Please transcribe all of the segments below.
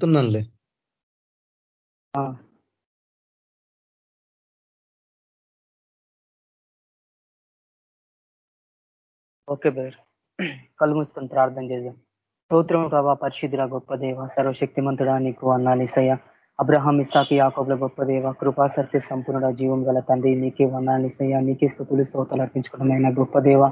పెడుతున్నానులే. Okay brother. కళ్ళు మూసుకొని ప్రార్థన చేద్దాం. స్తోత్రం ప్రభా పరిశుద్ధిరా గొప్ప దేవ సర్వశక్తిమంతుడా నీకు అన్నాలిసయ్య అబ్రహాం ఇసాకి యాకబుల గొప్ప దేవ కృపా సత్య సంపూర్ణ జీవం గల తండ్రి నీకే వన్నాలిసయ్య నీకే స్థుతులు స్తోతాలు అర్పించుకోవడం గొప్ప దేవ.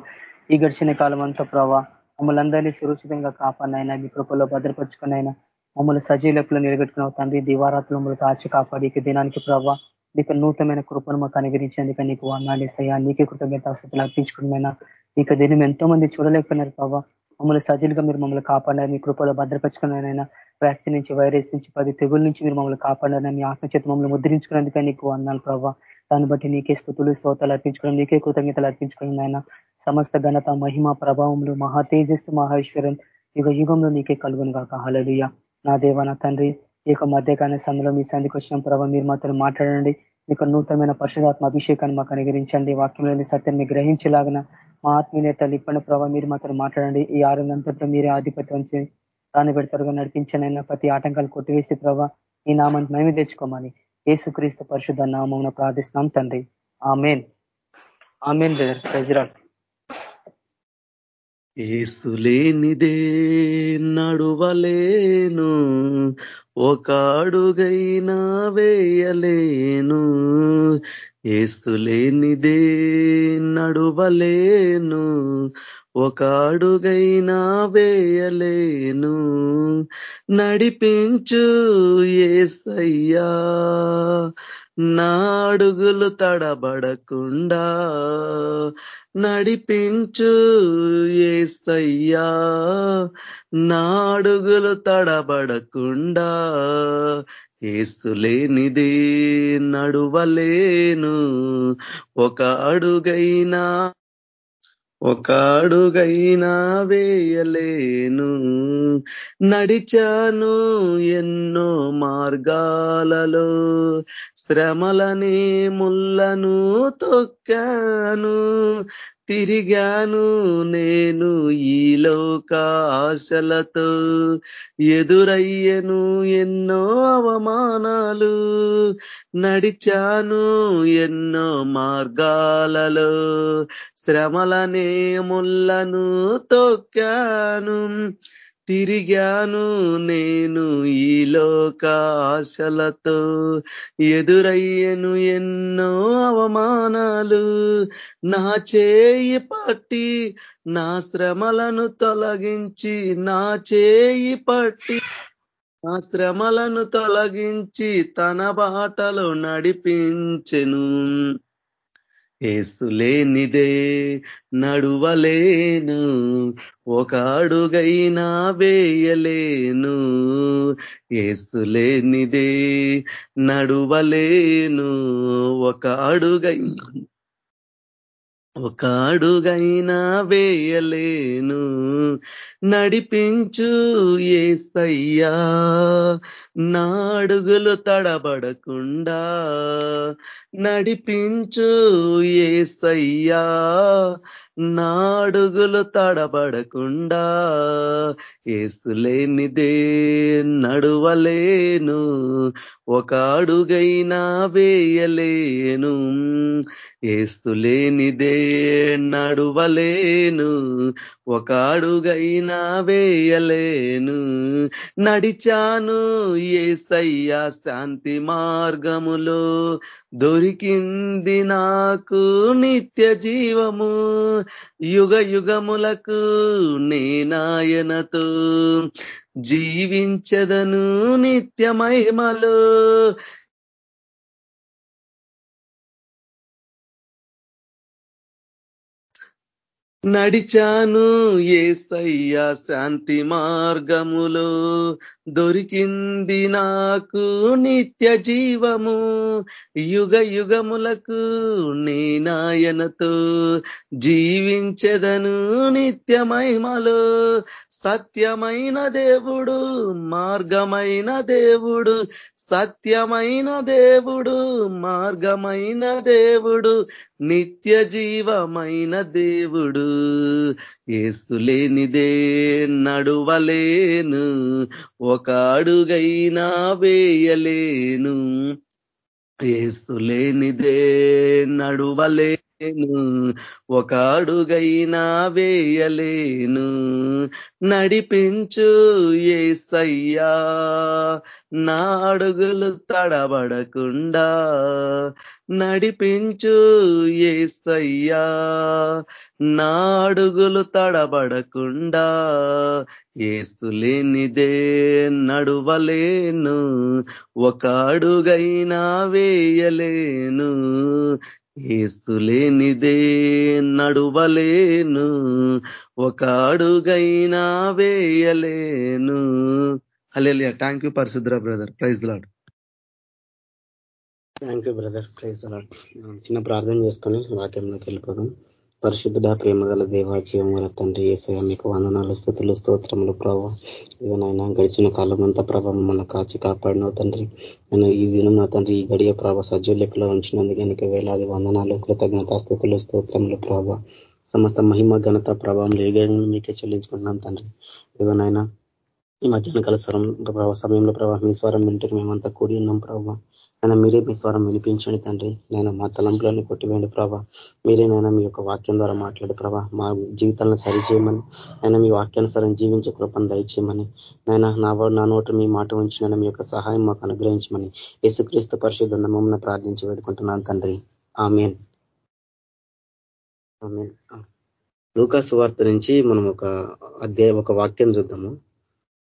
ఈ గడిచిన కాలం అంతా ప్రభా మమ్మల్ని అందరినీ సురక్షితంగా కాపాడినైనా మీ కృపలో భద్రపరుచుకునైనా మమ్మల్ని సజీలకులు నిలబెట్టుకున్న తండ్రి. దివారాత్రులు మమ్మల్ని కాచి కాపాడి. దినానికి ప్రభావ నీకు నూతనమైన కృపను మాకు అనుగ్రహించేందుకు నీకు వర్ణాలిస్తాయా నీకే కృతజ్ఞత స్థితులు అర్పించుకున్న ఇక దీన్ని ఎంతో మంది చూడలేకపోయినారు ప్రభావ మమ్మల్ని సజీలుగా మీరు మమ్మల్ని కాపాడారు మీ కృపలో భద్రపరుచుకున్నారైనా వ్యాక్సిన్ నుంచి వైరస్ నుంచి పది తెగుల నుంచి మీరు మమ్మల్ని కాపాడారని మీ ఆత్మచేత మమ్మల్ని ముద్రించుకున్నందుకే నీకు అన్నాను ప్రభావ దాన్ని బట్టి నీకే స్థుతులు స్తోతాలు అర్పించుకోవడం నీకే కృతజ్ఞతలు అర్పించుకోవడం ఆయన సమస్త ఘనత మహిమ ప్రభావములు మహా తేజస్సు మహేశ్వరం యుగ యుగంలో నీకే కలుగును కాక హలలుయ నా దేవ నా తండ్రి ఈ యొక్క మధ్యకాల సమయంలో మీ సంధికి వచ్చిన ప్రభావ మీరు మాత్రం మాట్లాడండి. మీకు నూతనమైన పరిశుధాత్మ అభిషేకాన్ని మాకు అనుగరించండి వాక్యంలోని సత్యాన్ని గ్రహించేలాగిన మా ఆత్మీయత ఇప్పటి ప్రభావ మీరు మాత్రం మాట్లాడండి. ఈ ఆరునంతట్లో మీరే ఆధిపత్యం దాన్ని పెడతారుగా నడిపించనైనా ప్రతి ఆటంకాలు కొట్టివేసి ప్రభావ ఈ నామాన్ని మేమే తెచ్చుకోమని ఏసుక్రీస్తు పరిశుద్ధ నామం ప్రార్థిస్తున్నాం తండ్రి. ఆమెన్. Amen brother. ప్రెజరాల్ ఏసులేనిదే నడువలేను ఒక అడుగైనా వేయలేను. ఏసులేనిదే నడువలేను ఒక అడుగైనా వేయలేను. నడిపించు ఏసయ్యా నా అడుగులు తడబడకుండా నడిపించు ఏస్తయ్యా నా అడుగులు తడబడకుండా ఏస్తులేనిదే నడువలేను. ఒక అడుగైనా ఒక అడుగైనా వేయలేను. నడిచాను ఎన్నో మార్గాలలో శ్రమలని ముళ్ళను తొక్కాను తిరిగాను నేను ఈ లోక ఆశలతో ఎదురయ్యను ఎన్నో అవమానాలు నడిచాను ఎన్నో మార్గాలలో. శ్రమలనే ముళ్ళను తొక్కాను తిరిగాను నేను ఈ లోక ఆశలతో ఎదురయ్యను ఎన్నో అవమానాలు. నా చేయి పట్టి నా శ్రమలను తొలగించి నా చేయి పట్టి నా శ్రమలను తొలగించి తన బాటలో నడిపించెను. ఏసులేనిదే నడువలేను ఒక అడుగైనా వేయలేను. ఏసులేనిదే నడువలేను ఒక అడుగైనా ఒక అడుగైనా వేయలేను. నడిపించు ఏసయ్యా. నా అడుగులు తడబడకుండా నడిపించు ఏసయ్యా. నాడుగులు తడబడకుండా ఏసులేనిదే నడువలేను ఒక అడుగైనా వేయలేను ఏసులేనిదే నడువలేను ఒక అడుగైనా వేయలేను. నడిచాను ఏసయ్యా శాంతి మార్గములో దొరికింది నాకు నిత్య జీవము. యుగ యుగములకు నేనాయనతో జీవించదను నిత్య మహిమలో నడిచాను ఏసయ్య శాంతి మార్గములో. దొరికింది నాకు నిత్య జీవము. యుగ యుగములకు నేనాయనతో జీవించెదను నిత్య మహిమలో. సత్యమైన దేవుడు మార్గమైన దేవుడు సత్యమైన దేవుడు మార్గమైన దేవుడు నిత్య జీవమైన దేవుడు. ఏసులేనిదే నడువలేను ఒక అడుగైనా వేయలేను. ఏసులేనిదే వేయలేను ఒక అడుగైనా వేయలేను. నడిపించు ఏసయ్యా. నా అడుగులు తడబడకుండా నడిపించు ఏసయ్యా. నా అడుగులు తడబడకుండా ఏసులేనిదే నడువలేను. ఒక అడుగైనా వేయలేను. ఏసులేనిదే నడువలేను ఒక అడుగైనా వేయలేను. హలే థ్యాంక్ యూ పరిశుద్ర brother. Praise lord thank you brother praise lord చిన్న ప్రార్థన చేసుకొని వాక్యంలోకి వెళ్ళిపోదాం. పరిశుద్ధుడ ప్రేమ గల దేవా జీవముల తండ్రి ఏసయ మీకు వందనాలు స్థుతులు స్తోత్రములు ప్రభావ ఇవనైనా గడిచిన కాలం అంతా ప్రభావం మన కాచి కాపాడినవు తండ్రి. నేను ఈ దినం నా తండ్రి ఈ గడియ ప్రభావ సజ్జు లెక్కలో ఉంచినందుకు నీకు వేలాది వందనాలు కృతజ్ఞత స్థుతులు స్తోత్రములు ప్రభావ సమస్త మహిమ ఘనత ప్రభావం ఏగంగా మీకే చెల్లించుకుంటున్నాం తండ్రి. ఇవనైనా ఈ మధ్యాహ్న కాల స్వరం ప్రభావ సమయంలో ప్రభావ మీ స్వరం వింటూ మేమంతా కూడి ఉన్నాం ప్రభావ ఆయన మీరే మీ స్వరం వినిపించండి తండ్రి. నేను మా తలంపులను కొట్టివేయండి ప్రభా. మీరే నైనా మీ యొక్క వాక్యం ద్వారా మాట్లాడు ప్రభా. మా జీవితాలను సరిచేయమని ఆయన మీ వాక్యానుసారం జీవించే కృపను దయచేయమని నైనా నా నా నోటు మీ మాట ఉంచిన మీ యొక్క సహాయం మాకు అనుగ్రహించమని యేసుక్రీస్తు పరిశుద్ధ మమ్మల్ని ప్రార్థించి వేడుకుంటున్నాను తండ్రి. ఆమెన్. ఆమెన్. లూకాసు వార్త నుంచి మనం ఒక అధ్యాయం ఒక వాక్యం చూద్దాము.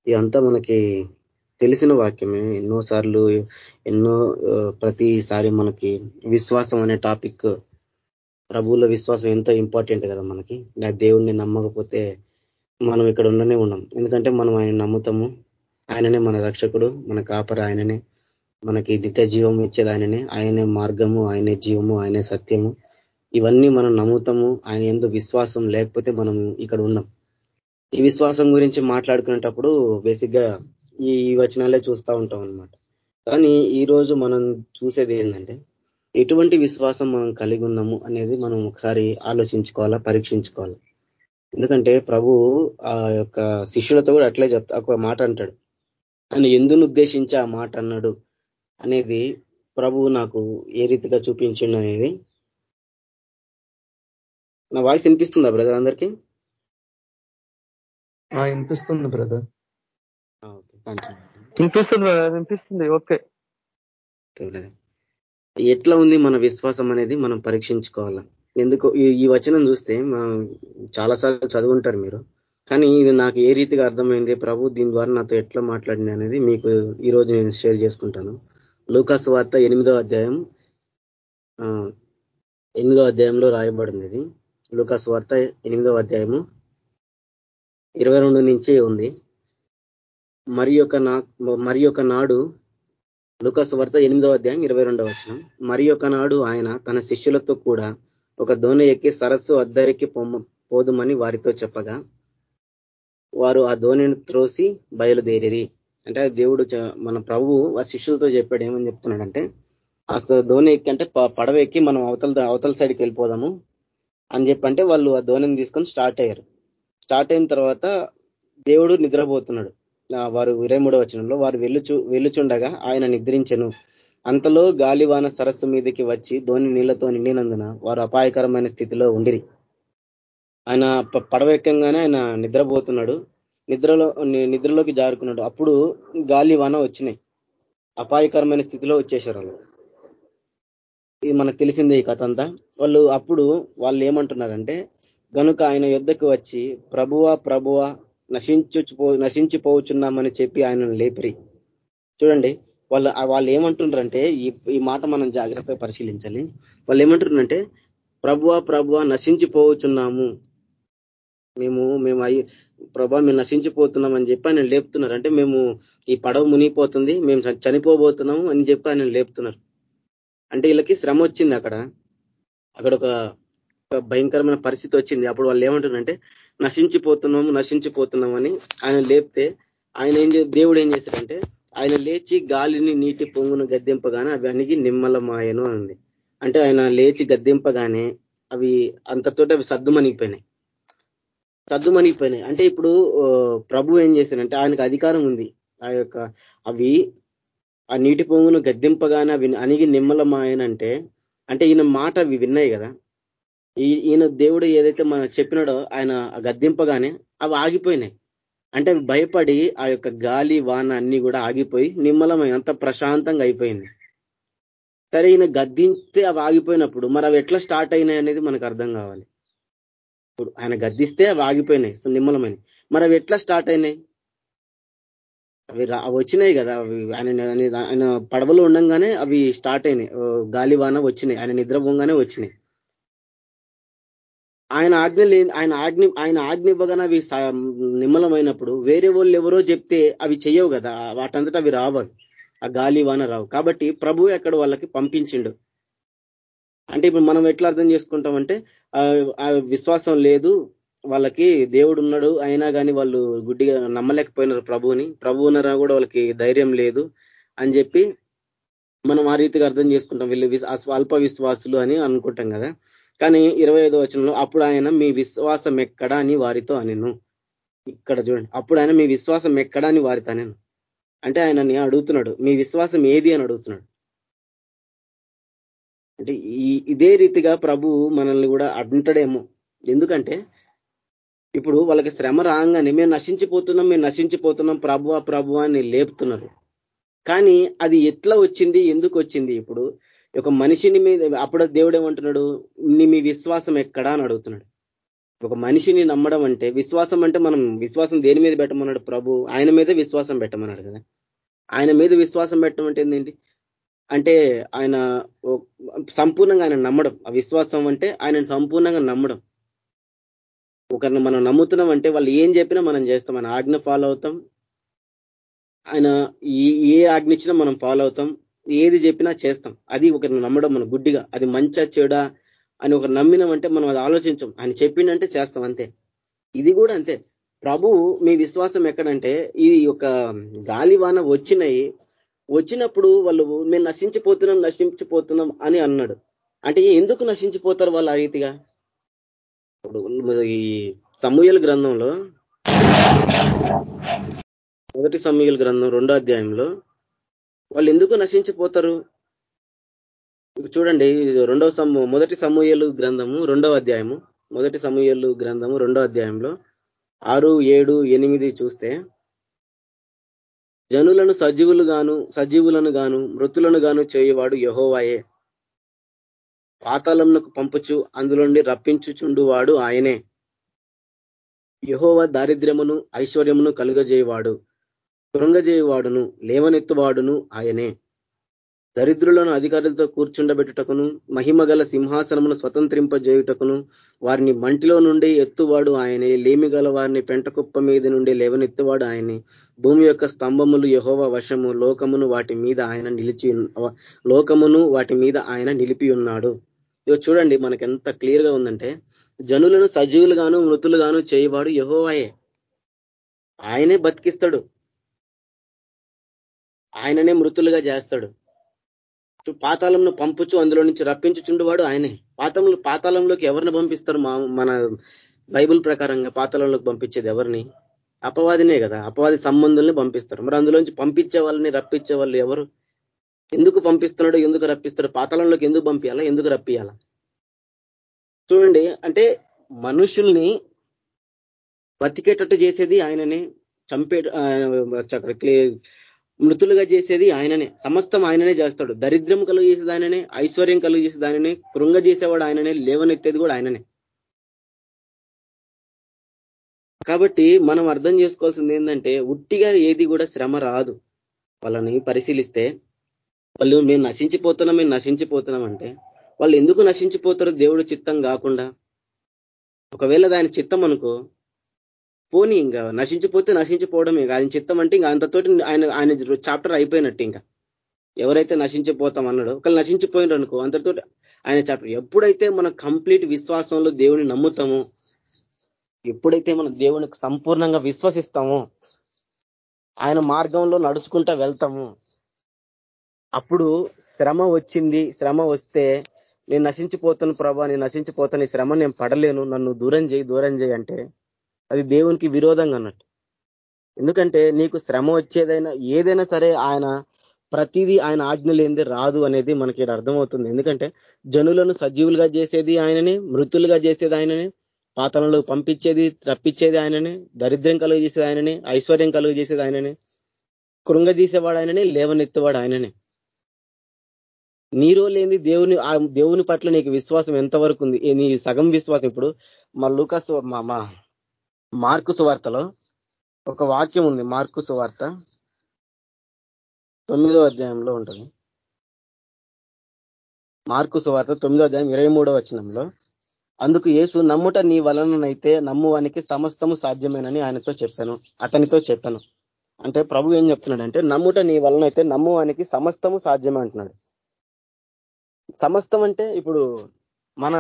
ఇదంతా మనకి తెలిసిన వాక్యమే. ఎన్నోసార్లు ఎన్నో ప్రతిసారి మనకి విశ్వాసం అనే టాపిక్ ప్రభువుల విశ్వాసం ఎంతో ఇంపార్టెంట్ కదా మనకి. ఆ దేవుణ్ణి నమ్మకపోతే మనం ఇక్కడ ఉండనే ఉన్నాం ఎందుకంటే మనం ఆయన నమ్ముతాము. ఆయననే మన రక్షకుడు మన కాపర ఆయననే. మనకి నిత్య జీవము ఇచ్చేది ఆయననే. ఆయనే మార్గము ఆయనే జీవము ఆయనే సత్యము. ఇవన్నీ మనం నమ్ముతాము. ఆయన ఎందు విశ్వాసం లేకపోతే మనం ఇక్కడ ఉన్నాం ఈ విశ్వాసం గురించి మాట్లాడుకునేటప్పుడు బేసిక్గా ఈ వచనాలే చూస్తూ ఉంటాం అనమాట కానీ ఈరోజు మనం చూసేది ఏంటంటే ఎటువంటి విశ్వాసం మనం కలిగి ఉన్నాము అనేది మనం ఒకసారి ఆలోచించుకోవాలా పరీక్షించుకోవాలి? ఎందుకంటే ప్రభు ఆ యొక్క శిష్యులతో కూడా అట్లే చెప్తా ఒక మాట అంటాడు. అని ఎందును ఉద్దేశించి ఆ మాట అన్నాడు? అనేది ప్రభు నాకు ఏ రీతిగా చూపించిండు అనేది నా వాయిస్ వినిపిస్తుందా బ్రదర్ అందరికీ? వినిపిస్తుంది బ్రదర్. వినిపిస్తుంది వినిపిస్తుంది ఓకే. ఎట్లా ఉంది మన విశ్వాసం అనేది మనం పరీక్షించుకోవాలా? ఎందుకు ఈ వచనం చూస్తే చాలాసార్లు చదువుంటారు మీరు. కానీ ఇది నాకు ఏ రీతిగా అర్థమైంది? ప్రభు దీని ద్వారా నాతో ఎట్లా మాట్లాడింది అనేది మీకు ఈ రోజు నేను షేర్ చేసుకుంటాను. లూకాసు వార్త ఎనిమిదో అధ్యాయం ఎనిమిదో అధ్యాయంలో రాయబడింది ఇది. లూకాసు వార్త ఎనిమిదో అధ్యాయము ఇరవై నుంచి ఉంది. మరి యొక్క నా మరి యొక్క నాడు లుకస్ వార్త ఎనిమిదో అధ్యాయం ఇరవై రెండవ వచనం. మరి యొక్క నాడు ఆయన తన శిష్యులతో కూడా ఒక దోణ ఎక్కి సరస్సు అద్దరికి పోదుమని వారితో చెప్పగా వారు ఆ ధోనిని త్రోసి బయలుదేరి అంటే దేవుడు మన ప్రభువు ఆ శిష్యులతో చెప్పాడు ఏమని చెప్తున్నాడంటే అసలు ధోని ఎక్కి అంటే పడవ ఎక్కి మనం అవతల అవతల సైడ్కి వెళ్ళిపోదాము అని చెప్పంటే వాళ్ళు ఆ ధోనిని తీసుకొని స్టార్ట్ అయ్యారు. స్టార్ట్ అయిన తర్వాత దేవుడు నిద్రపోతున్నాడు. వారు ఇరవై మూడవ వచనంలో వారు వెళ్ళుచు వెళ్ళుచుండగా ఆయన నిద్రించను. అంతలో గాలివాన సరస్సు మీదకి వచ్చి ధోని నీళ్ళతో నిండినందున వారు అపాయకరమైన స్థితిలో ఉండిరి. ఆయన పడవెక్కంగానే ఆయన నిద్రపోతున్నాడు. నిద్రలో నిద్రలోకి జారుకున్నాడు. అప్పుడు గాలి వాన వచ్చినాయి. అపాయకరమైన స్థితిలో వచ్చేసారు వాళ్ళు. ఇది మనకు తెలిసిందే ఈ కథ అంతా. వాళ్ళు అప్పుడు వాళ్ళు ఏమంటున్నారంటే గనుక ఆయన యుద్ధకు వచ్చి ప్రభువ ప్రభువ నశించు నశించిపోవచ్చున్నామని చెప్పి ఆయనను లేపిరి. చూడండి వాళ్ళు వాళ్ళు ఏమంటున్నారంటే ఈ ఈ మాట మనం జాగ్రత్తగా పరిశీలించాలి. వాళ్ళు ఏమంటున్నారంటే ప్రభువ ప్రభువ నశించిపోవచ్చున్నాము మేము మేము అయ్యి ప్రభా మేము నశించిపోతున్నాం అని చెప్పి ఆయన లేపుతున్నారు. అంటే మేము ఈ పడవ మునిగిపోతుంది మేము చనిపోబోతున్నాము అని చెప్పి ఆయన లేపుతున్నారు. అంటే వీళ్ళకి శ్రమ వచ్చింది అక్కడ. అక్కడ ఒక భయంకరమైన పరిస్థితి వచ్చింది. అప్పుడు వాళ్ళు ఏమంటారంటే నశించిపోతున్నాము నశించిపోతున్నామని ఆయన లేపితే ఆయన ఏం దేవుడు ఏం చేశాడంటే ఆయన లేచి గాలిని నీటి పొంగును గద్దెంపగానే అవి అణిగి నిమ్మలమాయను అంది అంటే ఆయన లేచి గద్దెంపగానే అవి అంతతోటి అవి సద్దుమనిగిపోయినాయి సద్దుమనిగిపోయినాయి అంటే ఇప్పుడు ప్రభు ఏం చేశాడంటే ఆయనకు అధికారం ఉంది. ఆ యొక్క అవి ఆ నీటి పొంగును గద్దెంపగానే అవి అణిగి నిమ్మలమాయనంటే అంటే ఈయన మాట అవి విన్నాయి కదా. ఈయన దేవుడు ఏదైతే మనం చెప్పినాడో ఆయన గద్దెంపగానే అవి ఆగిపోయినాయి. అంటే భయపడి ఆ యొక్క గాలి వాన అన్ని కూడా ఆగిపోయి నిమ్మలమై అంత ప్రశాంతంగా అయిపోయింది. సరే ఈయన గద్దింతే అవి ఆగిపోయినప్పుడు మరి అవి ఎట్లా స్టార్ట్ అయినాయి అనేది మనకు అర్థం కావాలి. ఇప్పుడు ఆయన గద్దిస్తే అవి ఆగిపోయినాయి నిమ్మలమైన మరి అవి ఎట్లా స్టార్ట్ అయినాయి? అవి అవి వచ్చినాయి కదా అవి ఆయన ఆయన పడవలో ఉండంగానే అవి స్టార్ట్ అయినాయి. గాలి వాన వచ్చినాయి ఆయన నిద్రపోగానే వచ్చినాయి. ఆయన ఆజ్ఞ లేని ఆయన ఆజ్ఞ ఆయన ఆజ్ఞ ఇవ్వగానే అవి నిమ్మలమైనప్పుడు వేరే వాళ్ళు ఎవరో చెప్తే అవి చెయ్యవు కదా వాటంతటా అవి రావు ఆ గాలి వాన రావు. కాబట్టి ప్రభు ఎక్కడ వాళ్ళకి పంపించిండు. అంటే ఇప్పుడు మనం ఎట్లా అర్థం చేసుకుంటామంటే ఆ విశ్వాసం లేదు వాళ్ళకి దేవుడు ఉన్నాడు అయినా కానీ వాళ్ళు గుడ్డిగా నమ్మలేకపోయినారు ప్రభువుని. ప్రభు ఉన్నారా కూడా వాళ్ళకి ధైర్యం లేదు అని చెప్పి మనం ఆ రీతిగా అర్థం చేసుకుంటాం. వీళ్ళు అల్ప విశ్వాసులు అని అనుకుంటాం కదా. కానీ ఇరవై ఐదో వచనంలో అప్పుడు ఆయన మీ విశ్వాసం ఎక్కడా అని వారితో అనెను. ఇక్కడ చూడండి అప్పుడు ఆయన మీ విశ్వాసం ఎక్కడా అని వారితో అనెను. అంటే ఆయనని అడుగుతున్నాడు మీ విశ్వాసం ఏది అని అడుగుతున్నాడు. అంటే ఇదే రీతిగా ప్రభు మనల్ని కూడా అంటాడేమో ఎందుకంటే ఇప్పుడు వాళ్ళకి శ్రమ రాగానే మేము నశించిపోతున్నాం మేము నశించిపోతున్నాం ప్రభు ప్రభు అని లేపుతున్నారు. కానీ అది ఎట్లా వచ్చింది ఎందుకు వచ్చింది? ఇప్పుడు ఒక మనిషిని మీద అప్పుడు దేవుడు ఏమంటున్నాడు? నీ మీ విశ్వాసం ఎక్కడా అని అడుగుతున్నాడు. ఒక మనిషిని నమ్మడం అంటే విశ్వాసం అంటే మనం విశ్వాసం దేని మీద పెట్టమన్నాడు ప్రభు? ఆయన మీద విశ్వాసం పెట్టమన్నాడు కదా. ఆయన మీద విశ్వాసం పెట్టడం అంటే ఏంటి? అంటే ఆయన సంపూర్ణంగా ఆయన నమ్మడం. ఆ విశ్వాసం అంటే ఆయనను సంపూర్ణంగా నమ్మడం. ఒకరిని మనం నమ్ముతున్నాం అంటే వాళ్ళు ఏం చెప్పినా మనం చేస్తాం. ఆయన ఆజ్ఞ ఫాలో అవుతాం. ఆయన ఏ ఆజ్ఞ ఇచ్చినా మనం ఫాలో అవుతాం. ఏది చెప్పినా చేస్తాం. అది ఒకరిని నమ్మడం మన గుడ్డిగా అది మంచా చెడా అని ఒకరు నమ్మినామంటే మనం అది ఆలోచించం. ఆయన చెప్పిండంటే చేస్తాం అంతే. ఇది కూడా అంతే. ప్రభు మీ విశ్వాసం ఎక్కడంటే ఈ యొక్క గాలివాన వచ్చినాయి వచ్చినప్పుడు వాళ్ళు మేము నశించిపోతున్నాం నశించిపోతున్నాం అని అన్నాడు. అంటే ఎందుకు నశించిపోతారు వాళ్ళు ఆ రీతిగా? ఇప్పుడు ఈ సమూహల గ్రంథంలో మొదటి సమూహల గ్రంథం రెండో అధ్యాయంలో వాళ్ళు ఎందుకు నశించిపోతారు? చూడండి రెండవ సమూ మొదటి సమూహలు గ్రంథము రెండవ అధ్యాయము. మొదటి సమూహలు గ్రంథము రెండో అధ్యాయంలో ఆరు ఏడు ఎనిమిది చూస్తే జనులను సజీవులు గాను సజీవులను గాను మృతులను గాను చేయవాడు యహోవాయే. పాతాళంకు పంపుచు అందులోండి రప్పించుచుండువాడు ఆయనే. యహోవ దారిద్ర్యమును ఐశ్వర్యమును కలుగజేయవాడు. కృంగజేయవాడును లేవనెత్తువాడును ఆయనే. దరిద్రులను అధికారులతో కూర్చుండబెట్టుటకును మహిమ గల సింహాసనమును స్వతంత్రింపజేయుటకును వారిని మంటిలో నుండి ఎత్తువాడు ఆయనే. లేమి గల వారిని పెంటకుప్ప మీద నుండి లేవనెత్తువాడు ఆయనే. భూమి యొక్క స్తంభములు యహోవ వశము లోకమును వాటి మీద ఆయన నిలిచి లోకమును వాటి మీద ఆయన నిలిపి ఉన్నాడు. ఇదో చూడండి మనకి ఎంత క్లియర్గా ఉందంటే జనులను సజీవులుగాను మృతులుగాను చేయవాడు యహోవాయే. ఆయనే బతికిస్తాడు. ఆయననే మృతులుగా చేస్తాడు. పాతాళంను పంపుచు అందులో నుంచి రప్పించుచుండువాడు ఆయనే. పాతంలో పాతాళంలోకి ఎవరిని పంపిస్తారు? మన బైబుల్ ప్రకారంగా పాతాళంలోకి పంపించేది ఎవరిని? అపవాదినే కదా. అపవాది సంబంధుల్ని పంపిస్తారు. మరి అందులోంచి పంపించే వాళ్ళని రప్పించే వాళ్ళు ఎవరు? ఎందుకు పంపిస్తున్నాడు ఎందుకు రప్పిస్తాడు పాతాళంలోకి ఎందుకు పంపించాలా ఎందుకు రప్పియాలా? చూడండి అంటే మనుషుల్ని బతికేటట్టు చేసేది ఆయననే. చంపే మృతులుగా చేసేది ఆయననే. సమస్తం ఆయననే చేస్తాడు. దరిద్రం కలుగు చేసేది ఆయననే ఐశ్వర్యం కలుగు చేసేది ఆయననే కృంగ చేసేవాడు ఆయననే లేవనెత్తేది కూడా ఆయననే. కాబట్టి మనం అర్థం చేసుకోవాల్సింది ఏంటంటే ఉట్టిగా ఏది కూడా శ్రమ రాదు. వాళ్ళని పరిశీలిస్తే వాళ్ళు మేము నశించిపోతున్నాం మేము నశించిపోతున్నాం అంటే వాళ్ళు ఎందుకు నశించిపోతారో దేవుడు చిత్తం కాకుండా. ఒకవేళ దాని చిత్తం అనుకో పోనీ ఇంకా నశించిపోతే నశించిపోవడమే ఆయన చిత్తం అంటే ఇంకా అంతతోటి ఆయన ఆయన చాప్టర్ అయిపోయినట్టు ఇంకా. ఎవరైతే నశించిపోతాం అన్నాడో ఒకళ్ళు నశించిపోయినారు అనుకో అంతతో ఆయన చాప్టర్ ఎప్పుడైతే మనం కంప్లీట్ విశ్వాసంలో దేవుని నమ్ముతామో ఎప్పుడైతే మనం దేవునికి సంపూర్ణంగా విశ్వసిస్తామో ఆయన మార్గంలో నడుచుకుంటా వెళ్తాము. అప్పుడు శ్రమ వచ్చింది శ్రమ వస్తే నేను నశించిపోతాను ప్రభా నేను నశించిపోతాను ఈ శ్రమ నేను పడలేను నన్ను దూరం చేయి దూరం చేయి అంటే అది దేవునికి విరోధంగా అన్నట్టు. ఎందుకంటే నీకు శ్రమ వచ్చేదైనా ఏదైనా సరే ఆయన ప్రతిదీ ఆయన ఆజ్ఞ లేనిది రాదు అనేది మనకి అర్థమవుతుంది. ఎందుకంటే జనులను సజీవులుగా చేసేది ఆయననే మృతులుగా చేసేది ఆయననే పాతనలో పంపించేది రప్పించేది ఆయననే దరిద్రం కలుగు చేసేది ఆయననే ఐశ్వర్యం కలుగు చేసేది ఆయననే కృంగజీసేవాడు ఆయననే లేవనెత్తేవాడు ఆయననే. నీరో లేని దేవుని ఆ దేవుని పట్ల నీకు విశ్వాసం ఎంతవరకు ఉంది? నీ సగం విశ్వాసం. ఇప్పుడు మా లూకాస్ మా మార్కు సువార్తలో ఒక వాక్యం ఉంది మార్కు సువార్త. తొమ్మిదో అధ్యాయంలో ఉంటుంది. మార్కు సువార్త తొమ్మిదో అధ్యాయం ఇరవై మూడో వచనంలో అందుకు యేసు నమ్ముట నీ వలననైతే నమ్మువానికి సమస్తము సాధ్యమేనని ఆయనతో చెప్పాను అతనితో చెప్పాను. అంటే ప్రభు ఏం చెప్తున్నాడంటే నమ్ముట నీ వలనైతే నమ్మువానికి సమస్తము సాధ్యమే అంటున్నాడు. సమస్తం అంటే ఇప్పుడు మన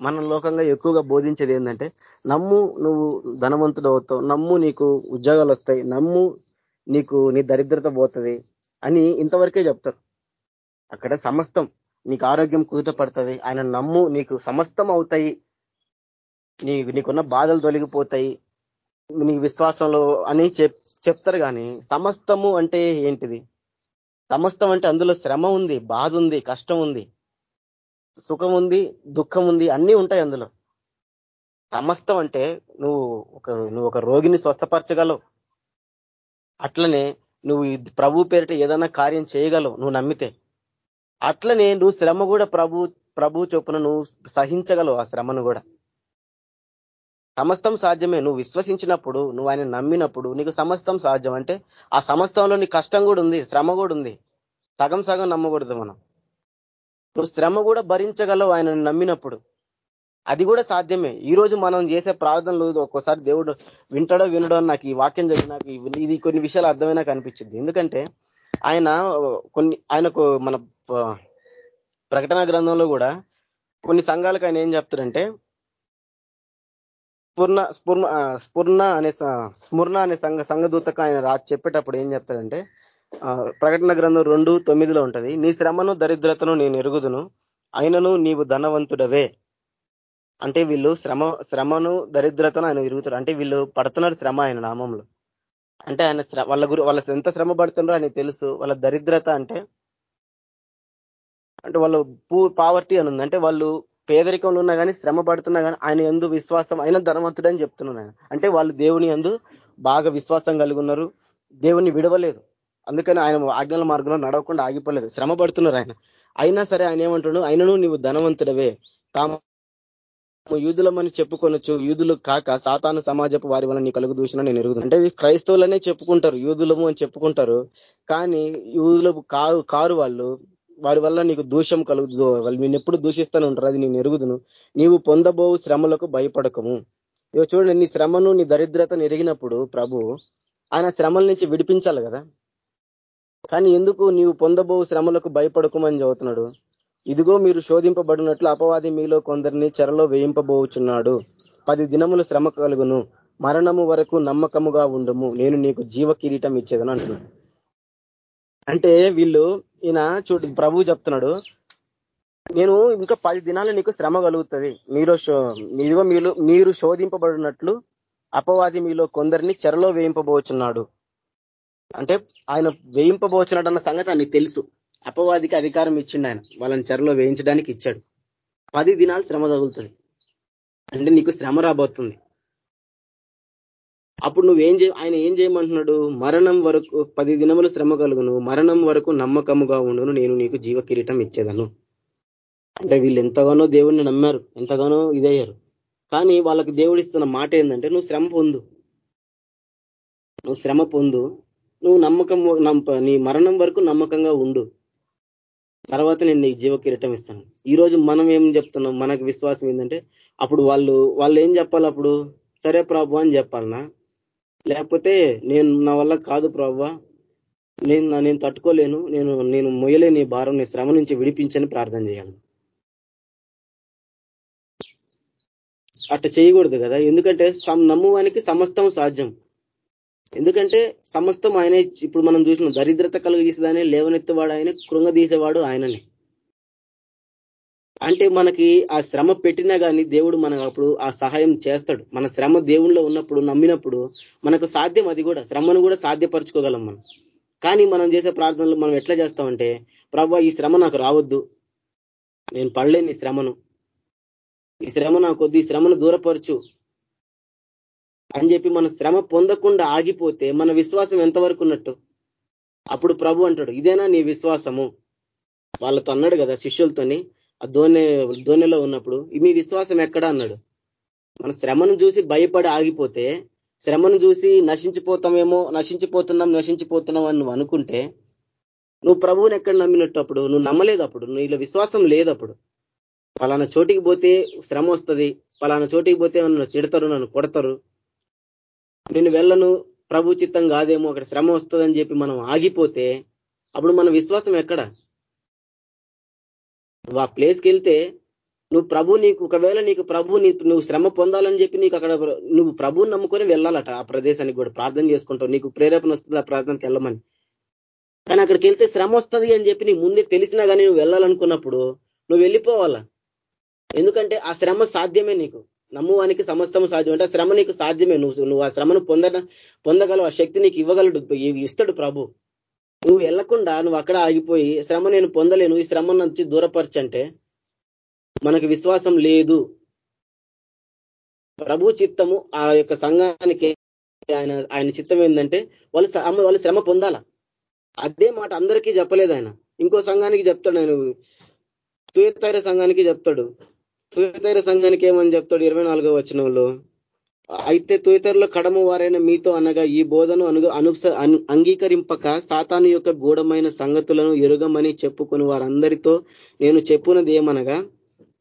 మన లోకంగా ఎక్కువగా బోధించేది ఏంటంటే నమ్ము నువ్వు ధనవంతుడు అవుతావు నమ్ము నీకు ఉద్యోగాలు వస్తాయి నమ్ము నీకు నీ దరిద్రత పోతుంది అని ఇంతవరకే చెప్తారు. అక్కడ సమస్తం నీకు ఆరోగ్యం కుదుట పడుతుంది ఆయన నమ్ము నీకు సమస్తం అవుతాయి నీ నీకున్న బాధలు తొలగిపోతాయి నీకు విశ్వాసంలో అని చెప్తారు కానీ సమస్తము అంటే ఏంటిది? సమస్తం అంటే అందులో శ్రమ ఉంది బాధ ఉంది కష్టం ఉంది. సుఖం ఉంది దుఃఖం ఉంది అన్నీ ఉంటాయి అందులో. సమస్తం అంటే నువ్వు ఒక నువ్వు ఒక రోగిని స్వస్థపరచగలవు. అట్లనే నువ్వు ప్రభు పేరిట ఏదైనా కార్యం చేయగలవు నువ్వు నమ్మితే. అట్లనే నువ్వు శ్రమ కూడా ప్రభు ప్రభు చొప్పున నువ్వు సహించగలవు ఆ శ్రమను కూడా. సమస్తం సాధ్యమే. నువ్వు విశ్వసించినప్పుడు నువ్వు ఆయన నమ్మినప్పుడు నీకు సమస్తం సాధ్యం. అంటే ఆ సమస్తంలో నీ కష్టం కూడా ఉంది శ్రమ కూడా ఉంది. సగం సగం నమ్మకూడదు మనం. నువ్వు శ్రమ కూడా భరించగలవు ఆయనను నమ్మినప్పుడు. అది కూడా సాధ్యమే. ఈ రోజు మనం చేసే ప్రార్థనలు ఒక్కోసారి దేవుడు వింటాడో వినడో నాకు ఈ వాక్యం జరిగి నాకు ఇది కొన్ని విషయాలు అర్థమైనా కనిపించింది. ఎందుకంటే ఆయన కొన్ని ఆయనకు మన ప్రకటన గ్రంథంలో కూడా కొన్ని సంఘాలకు ఆయన ఏం చెప్తారంటే స్ఫుర్ణ స్ఫుర్ణ స్ఫుర్ణ అనే స్మృణ అనే సంఘ సంఘదూతకు ఆయన చెప్పేటప్పుడు ఏం చెప్తాడంటే ప్రకటన గ్రంథం రెండు తొమ్మిదిలో ఉంటది. నీ శ్రమను దరిద్రతను నేను ఎరుగుదును. అయినను నీవు ధనవంతుడవే. అంటే వీళ్ళు శ్రమ శ్రమను దరిద్రతను ఆయన ఎరుగుతారు అంటే వీళ్ళు పడుతున్నారు శ్రమ ఆయన నామంలో. అంటే ఆయన వాళ్ళ గురి వాళ్ళ ఎంత శ్రమ పడుతున్నారో ఆయన తెలుసు. వాళ్ళ దరిద్రత అంటే అంటే వాళ్ళు పూ పావర్టీ అని ఉంది. అంటే వాళ్ళు పేదరికంలో ఉన్నా కానీ శ్రమ పడుతున్నా కానీ ఆయన ఎందు విశ్వాసం ఆయన ధనవంతుడని చెప్తున్నాను అంటే వాళ్ళు దేవుని ఎందు బాగా విశ్వాసం కలిగి ఉన్నారు. దేవుని విడవలేదు. అందుకని ఆయన ఆజ్ఞల మార్గంలో నడవకుండా ఆగిపోలేదు. శ్రమ పడుతున్నారు ఆయన. అయినా సరే ఆయన ఏమంటున్నాడు? ఆయనను నువ్వు ధనవంతుడవే. తాము యూదులమని చెప్పుకొనొచ్చు. యూదులు కాక సాతాను సమాజపు వారి వల్ల నీ కలుగు దూషణ నేను ఎరుగుతుంది అంటే క్రైస్తవులనే చెప్పుకుంటారు. యూదులము అని చెప్పుకుంటారు. కానీ యూదులకు కారు కారు వాళ్ళు వారి వల్ల నీకు దూషం కలుగు వాళ్ళు నేను ఎప్పుడు దూషిస్తూనే ఉంటారు. అది నేను ఎరుగుదును. నీవు పొందబోవు శ్రమలకు భయపడకము. ఇక చూడండి నీ శ్రమను నీ దరిద్రతను ఎరిగినప్పుడు ప్రభు ఆయన శ్రమల నుంచి విడిపించాలి కదా. కానీ ఎందుకు నీవు పొందబో శ్రమలకు భయపడకుమని చదువుతున్నాడు? ఇదిగో మీరు శోధింపబడినట్లు అపవాది మీలో కొందరిని చెరలో వేయింపబోచున్నాడు. పది దినములు శ్రమ కలుగును. మరణము వరకు నమ్మకముగా ఉండము. నేను నీకు జీవ కిరీటం ఇచ్చేదని అంటున్నాడు. అంటే వీళ్ళు ఈయన చూడు ప్రభు చెప్తున్నాడు నేను ఇంకా పది దినాలు నీకు శ్రమ కలుగుతుంది. మీరు ఇదిగో మీరు మీరు శోధింపబడినట్లు అపవాది మీలో కొందరిని చెరలో వేయింపబోచున్నాడు. అంటే ఆయన వేయింపబోచున్నాడు అన్న సంగతి ఆయనకి తెలుసు. అపవాదికి అధికారం ఇచ్చిండు ఆయన. వాళ్ళని చెరలో వేయించడానికి ఇచ్చాడు. పది దినాలు శ్రమ తగులుతుంది. అంటే నీకు శ్రమ రాబోతుంది. అప్పుడు నువ్వేం చే ఆయన ఏం చేయమంటున్నాడు? మరణం వరకు పది దినములు శ్రమ కలుగును. మరణం వరకు నమ్మకముగా ఉండును. నేను నీకు జీవ కిరీటం ఇచ్చేదను. అంటే వీళ్ళు ఎంతగానో దేవుణ్ణి నమ్మారు. ఎంతగానో ఇదయ్యారు. కానీ వాళ్ళకి దేవుడు ఇస్తున్న మాట ఏంటంటే నువ్వు శ్రమ పొందు. నువ్వు శ్రమ పొందు. నువ్వు నమ్మకం నీ మరణం వరకు నమ్మకంగా ఉండు. తర్వాత నేను నీకు జీవ కిరీటం ఇస్తాను ఈరోజు మనం ఏం చెప్తున్నాం? మనకు విశ్వాసం ఏంటంటే అప్పుడు వాళ్ళు వాళ్ళు ఏం చెప్పాలి అప్పుడు? సరే ప్రభు అని చెప్పాలనా? లేకపోతే నేను నా వల్ల కాదు ప్రభు. నేను నేను తట్టుకోలేను. నేను నేను మొయ్యలేని భారం నీ శ్రమ నుంచి విడిపించని ప్రార్థన చేయాలి. అట్ట చేయకూడదు కదా. ఎందుకంటే నమ్మువానికి సమస్తం సాధ్యం. ఎందుకంటే సమస్తం ఆయన ఇప్పుడు మనం చూసిన దరిద్రత కలిగిసేదాన్ని లేవనెత్తేవాడు ఆయన కృంగదీసేవాడు ఆయననే. అంటే మనకి ఆ శ్రమ పెట్టినా కానీ దేవుడు మనకు అప్పుడు ఆ సహాయం చేస్తాడు. మన శ్రమ దేవుళ్ళలో ఉన్నప్పుడు నమ్మినప్పుడు మనకు సాధ్యం అది కూడా. శ్రమను కూడా సాధ్యపరచుకోగలం మనం. కానీ మనం చేసే ప్రార్థనలు మనం ఎట్లా చేస్తామంటే ప్రభు ఈ శ్రమ నాకు రావద్దు. నేను పడలేని శ్రమను. ఈ శ్రమ నాకు ఈ శ్రమను దూరపరచు. అని చెప్పి మన శ్రమ పొందకుండా ఆగిపోతే మన విశ్వాసం ఎంతవరకు ఉన్నట్టు? అప్పుడు ప్రభు అంటాడు ఇదేనా నీ విశ్వాసము? వాళ్ళతో అన్నాడు కదా శిష్యులతోని ఆ ధోని ధోనిలో ఉన్నప్పుడు మీ విశ్వాసం ఎక్కడ? అన్నాడు. మన శ్రమను చూసి భయపడి ఆగిపోతే శ్రమను చూసి నశించిపోతామేమో నశించిపోతున్నాం నశించిపోతున్నాం అని నువ్వు అనుకుంటే నువ్వు ప్రభువుని ఎక్కడ నమ్మినట్టు అప్పుడు? నువ్వు నమ్మలేదు అప్పుడు? నీలో విశ్వాసం లేదు అప్పుడు? పలానా చోటికి పోతే శ్రమ వస్తుంది పలానా చోటికి పోతే నన్ను తిడతారు నన్ను కొడతారు? నేను వెళ్ళను ప్రభు చిత్తం కాదేమో అక్కడ శ్రమ వస్తుందని చెప్పి మనం ఆగిపోతే అప్పుడు మన విశ్వాసం ఎక్కడ? నువ్వు ఆ ప్లేస్కి వెళ్తే నువ్వు ప్రభు నీకు ఒకవేళ నీకు ప్రభు నువ్వు శ్రమ పొందాలని చెప్పి నీకు అక్కడ నువ్వు ప్రభుని నమ్ముకొని వెళ్ళాలట ఆ ప్రదేశానికి కూడా ప్రార్థన చేసుకుంటావు నీకు ప్రేరేపణ వస్తుంది ఆ ప్రార్థనకి వెళ్ళమని. కానీ అక్కడికి వెళ్తే శ్రమ వస్తుంది అని చెప్పి నీకు ముందే తెలిసినా కానీ నువ్వు వెళ్ళాలనుకున్నప్పుడు నువ్వు వెళ్ళిపోవాలా? ఎందుకంటే ఆ శ్రమ సాధ్యమే నీకు. నమ్మువానికి సమస్తము సాధ్యం. అంటే శ్రమ నీకు సాధ్యమే. నువ్వు నువ్వు ఆ శ్రమను పొంద పొందగలవు ఆ శక్తి నీకు ఇవ్వగలడు ఇస్తాడు ప్రభు. నువ్వు వెళ్ళకుండా నువ్వు అక్కడ ఆగిపోయి శ్రమ నేను పొందలేను ఈ శ్రమ నుంచి దూరపరచంటే మనకు విశ్వాసం లేదు. ప్రభు చిత్తము ఆ యొక్క సంఘానికి ఆయన ఆయన చిత్తం ఏంటంటే వాళ్ళు వాళ్ళు శ్రమ పొందాల. అదే మాట అందరికీ చెప్పలేదు ఆయన. ఇంకో సంఘానికి చెప్తాడు ఆయన. తుయతైర సంఘానికి చెప్తాడు. తుయతైర సంఘానికి ఏమని చెప్తాడు ఇరవై నాలుగో వచనంలో? అయితే తుయతరలో కడము వారైన మీతో అనగా ఈ బోధను అను అంగీకరింపక సాతాను యొక్క గూఢమైన సంగతులను ఎరుగమని చెప్పుకుని వారందరితో నేను చెప్పున్నది ఏమనగా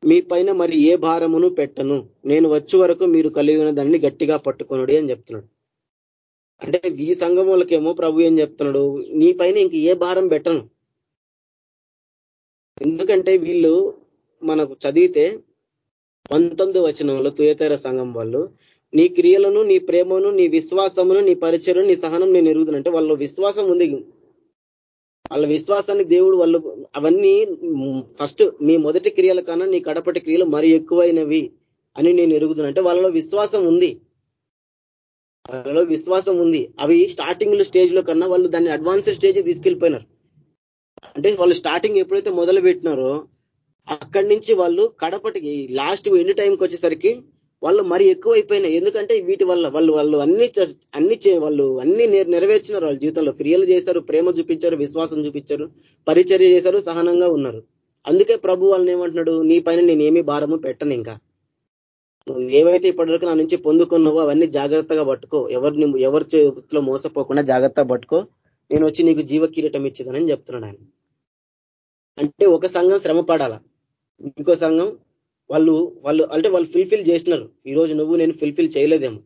మీ పైన మరి ఏ భారమును పెట్టను? నేను వచ్చే వరకు మీరు కలిగిన దాన్ని గట్టిగా పట్టుకొనుడి అని చెప్తున్నాడు. అంటే ఈ సంఘం వాళ్ళకేమో ప్రభు ఏం చెప్తున్నాడు? నీ పైన ఇంక ఏ భారం పెట్టను. ఎందుకంటే వీళ్ళు మనకు చదివితే పంతొమ్మిది వచనంలో తుయతేర సంఘం వాళ్ళు నీ క్రియలను నీ ప్రేమను నీ విశ్వాసమును నీ పరిచయం నీ సహనం నేను ఎరుగుతున్నంటే వాళ్ళ విశ్వాసం ఉంది. వాళ్ళ విశ్వాసాన్ని దేవుడు వాళ్ళు అవన్నీ ఫస్ట్ మీ మొదటి క్రియల కన్నా నీ కడపటి క్రియలు మరి ఎక్కువైనవి అని నేను ఎరుగుతున్నా. వాళ్ళలో విశ్వాసం ఉంది. వాళ్ళలో విశ్వాసం ఉంది. అవి స్టార్టింగ్ స్టేజ్లో కన్నా వాళ్ళు దాన్ని అడ్వాన్స్ స్టేజ్ తీసుకెళ్ళిపోయినారు. అంటే వాళ్ళు స్టార్టింగ్ ఎప్పుడైతే మొదలు పెట్టినారో అక్కడి నుంచి వాళ్ళు కడపటికి లాస్ట్ ఎన్ని టైంకి వచ్చేసరికి వాళ్ళు మరి ఎక్కువైపోయినాయి. ఎందుకంటే వీటి వల్ల వాళ్ళు వాళ్ళు అన్ని అన్ని వాళ్ళు అన్ని నెరవేర్చినారు వాళ్ళ జీవితంలో. క్రియలు చేశారు ప్రేమ చూపించారు విశ్వాసం చూపించారు పరిచర్య చేశారు సహనంగా ఉన్నారు. అందుకే ప్రభు వాళ్ళని ఏమంటున్నాడు? నీ పైన నేనేమి భారము పెట్టను ఇంకా. నువ్వు ఏవైతే ఇప్పటివరకు నా నుంచి పొందుకున్నావో అవన్నీ జాగ్రత్తగా పట్టుకో. ఎవరిని ఎవరి చేతిలో మోసపోకుండా జాగ్రత్తగా పట్టుకో. నేను వచ్చి నీకు జీవ కిరీటం ఇచ్చేదని చెప్తున్నాడు ఆయన. అంటే ఒక సంఘం శ్రమ పడాలా ఇంకో సంఘం వాళ్ళు వాళ్ళు అంటే వాళ్ళు ఫుల్ఫిల్ చేసినారు. ఈరోజు నువ్వు నేను ఫుల్ఫిల్ చేయలేదేమో.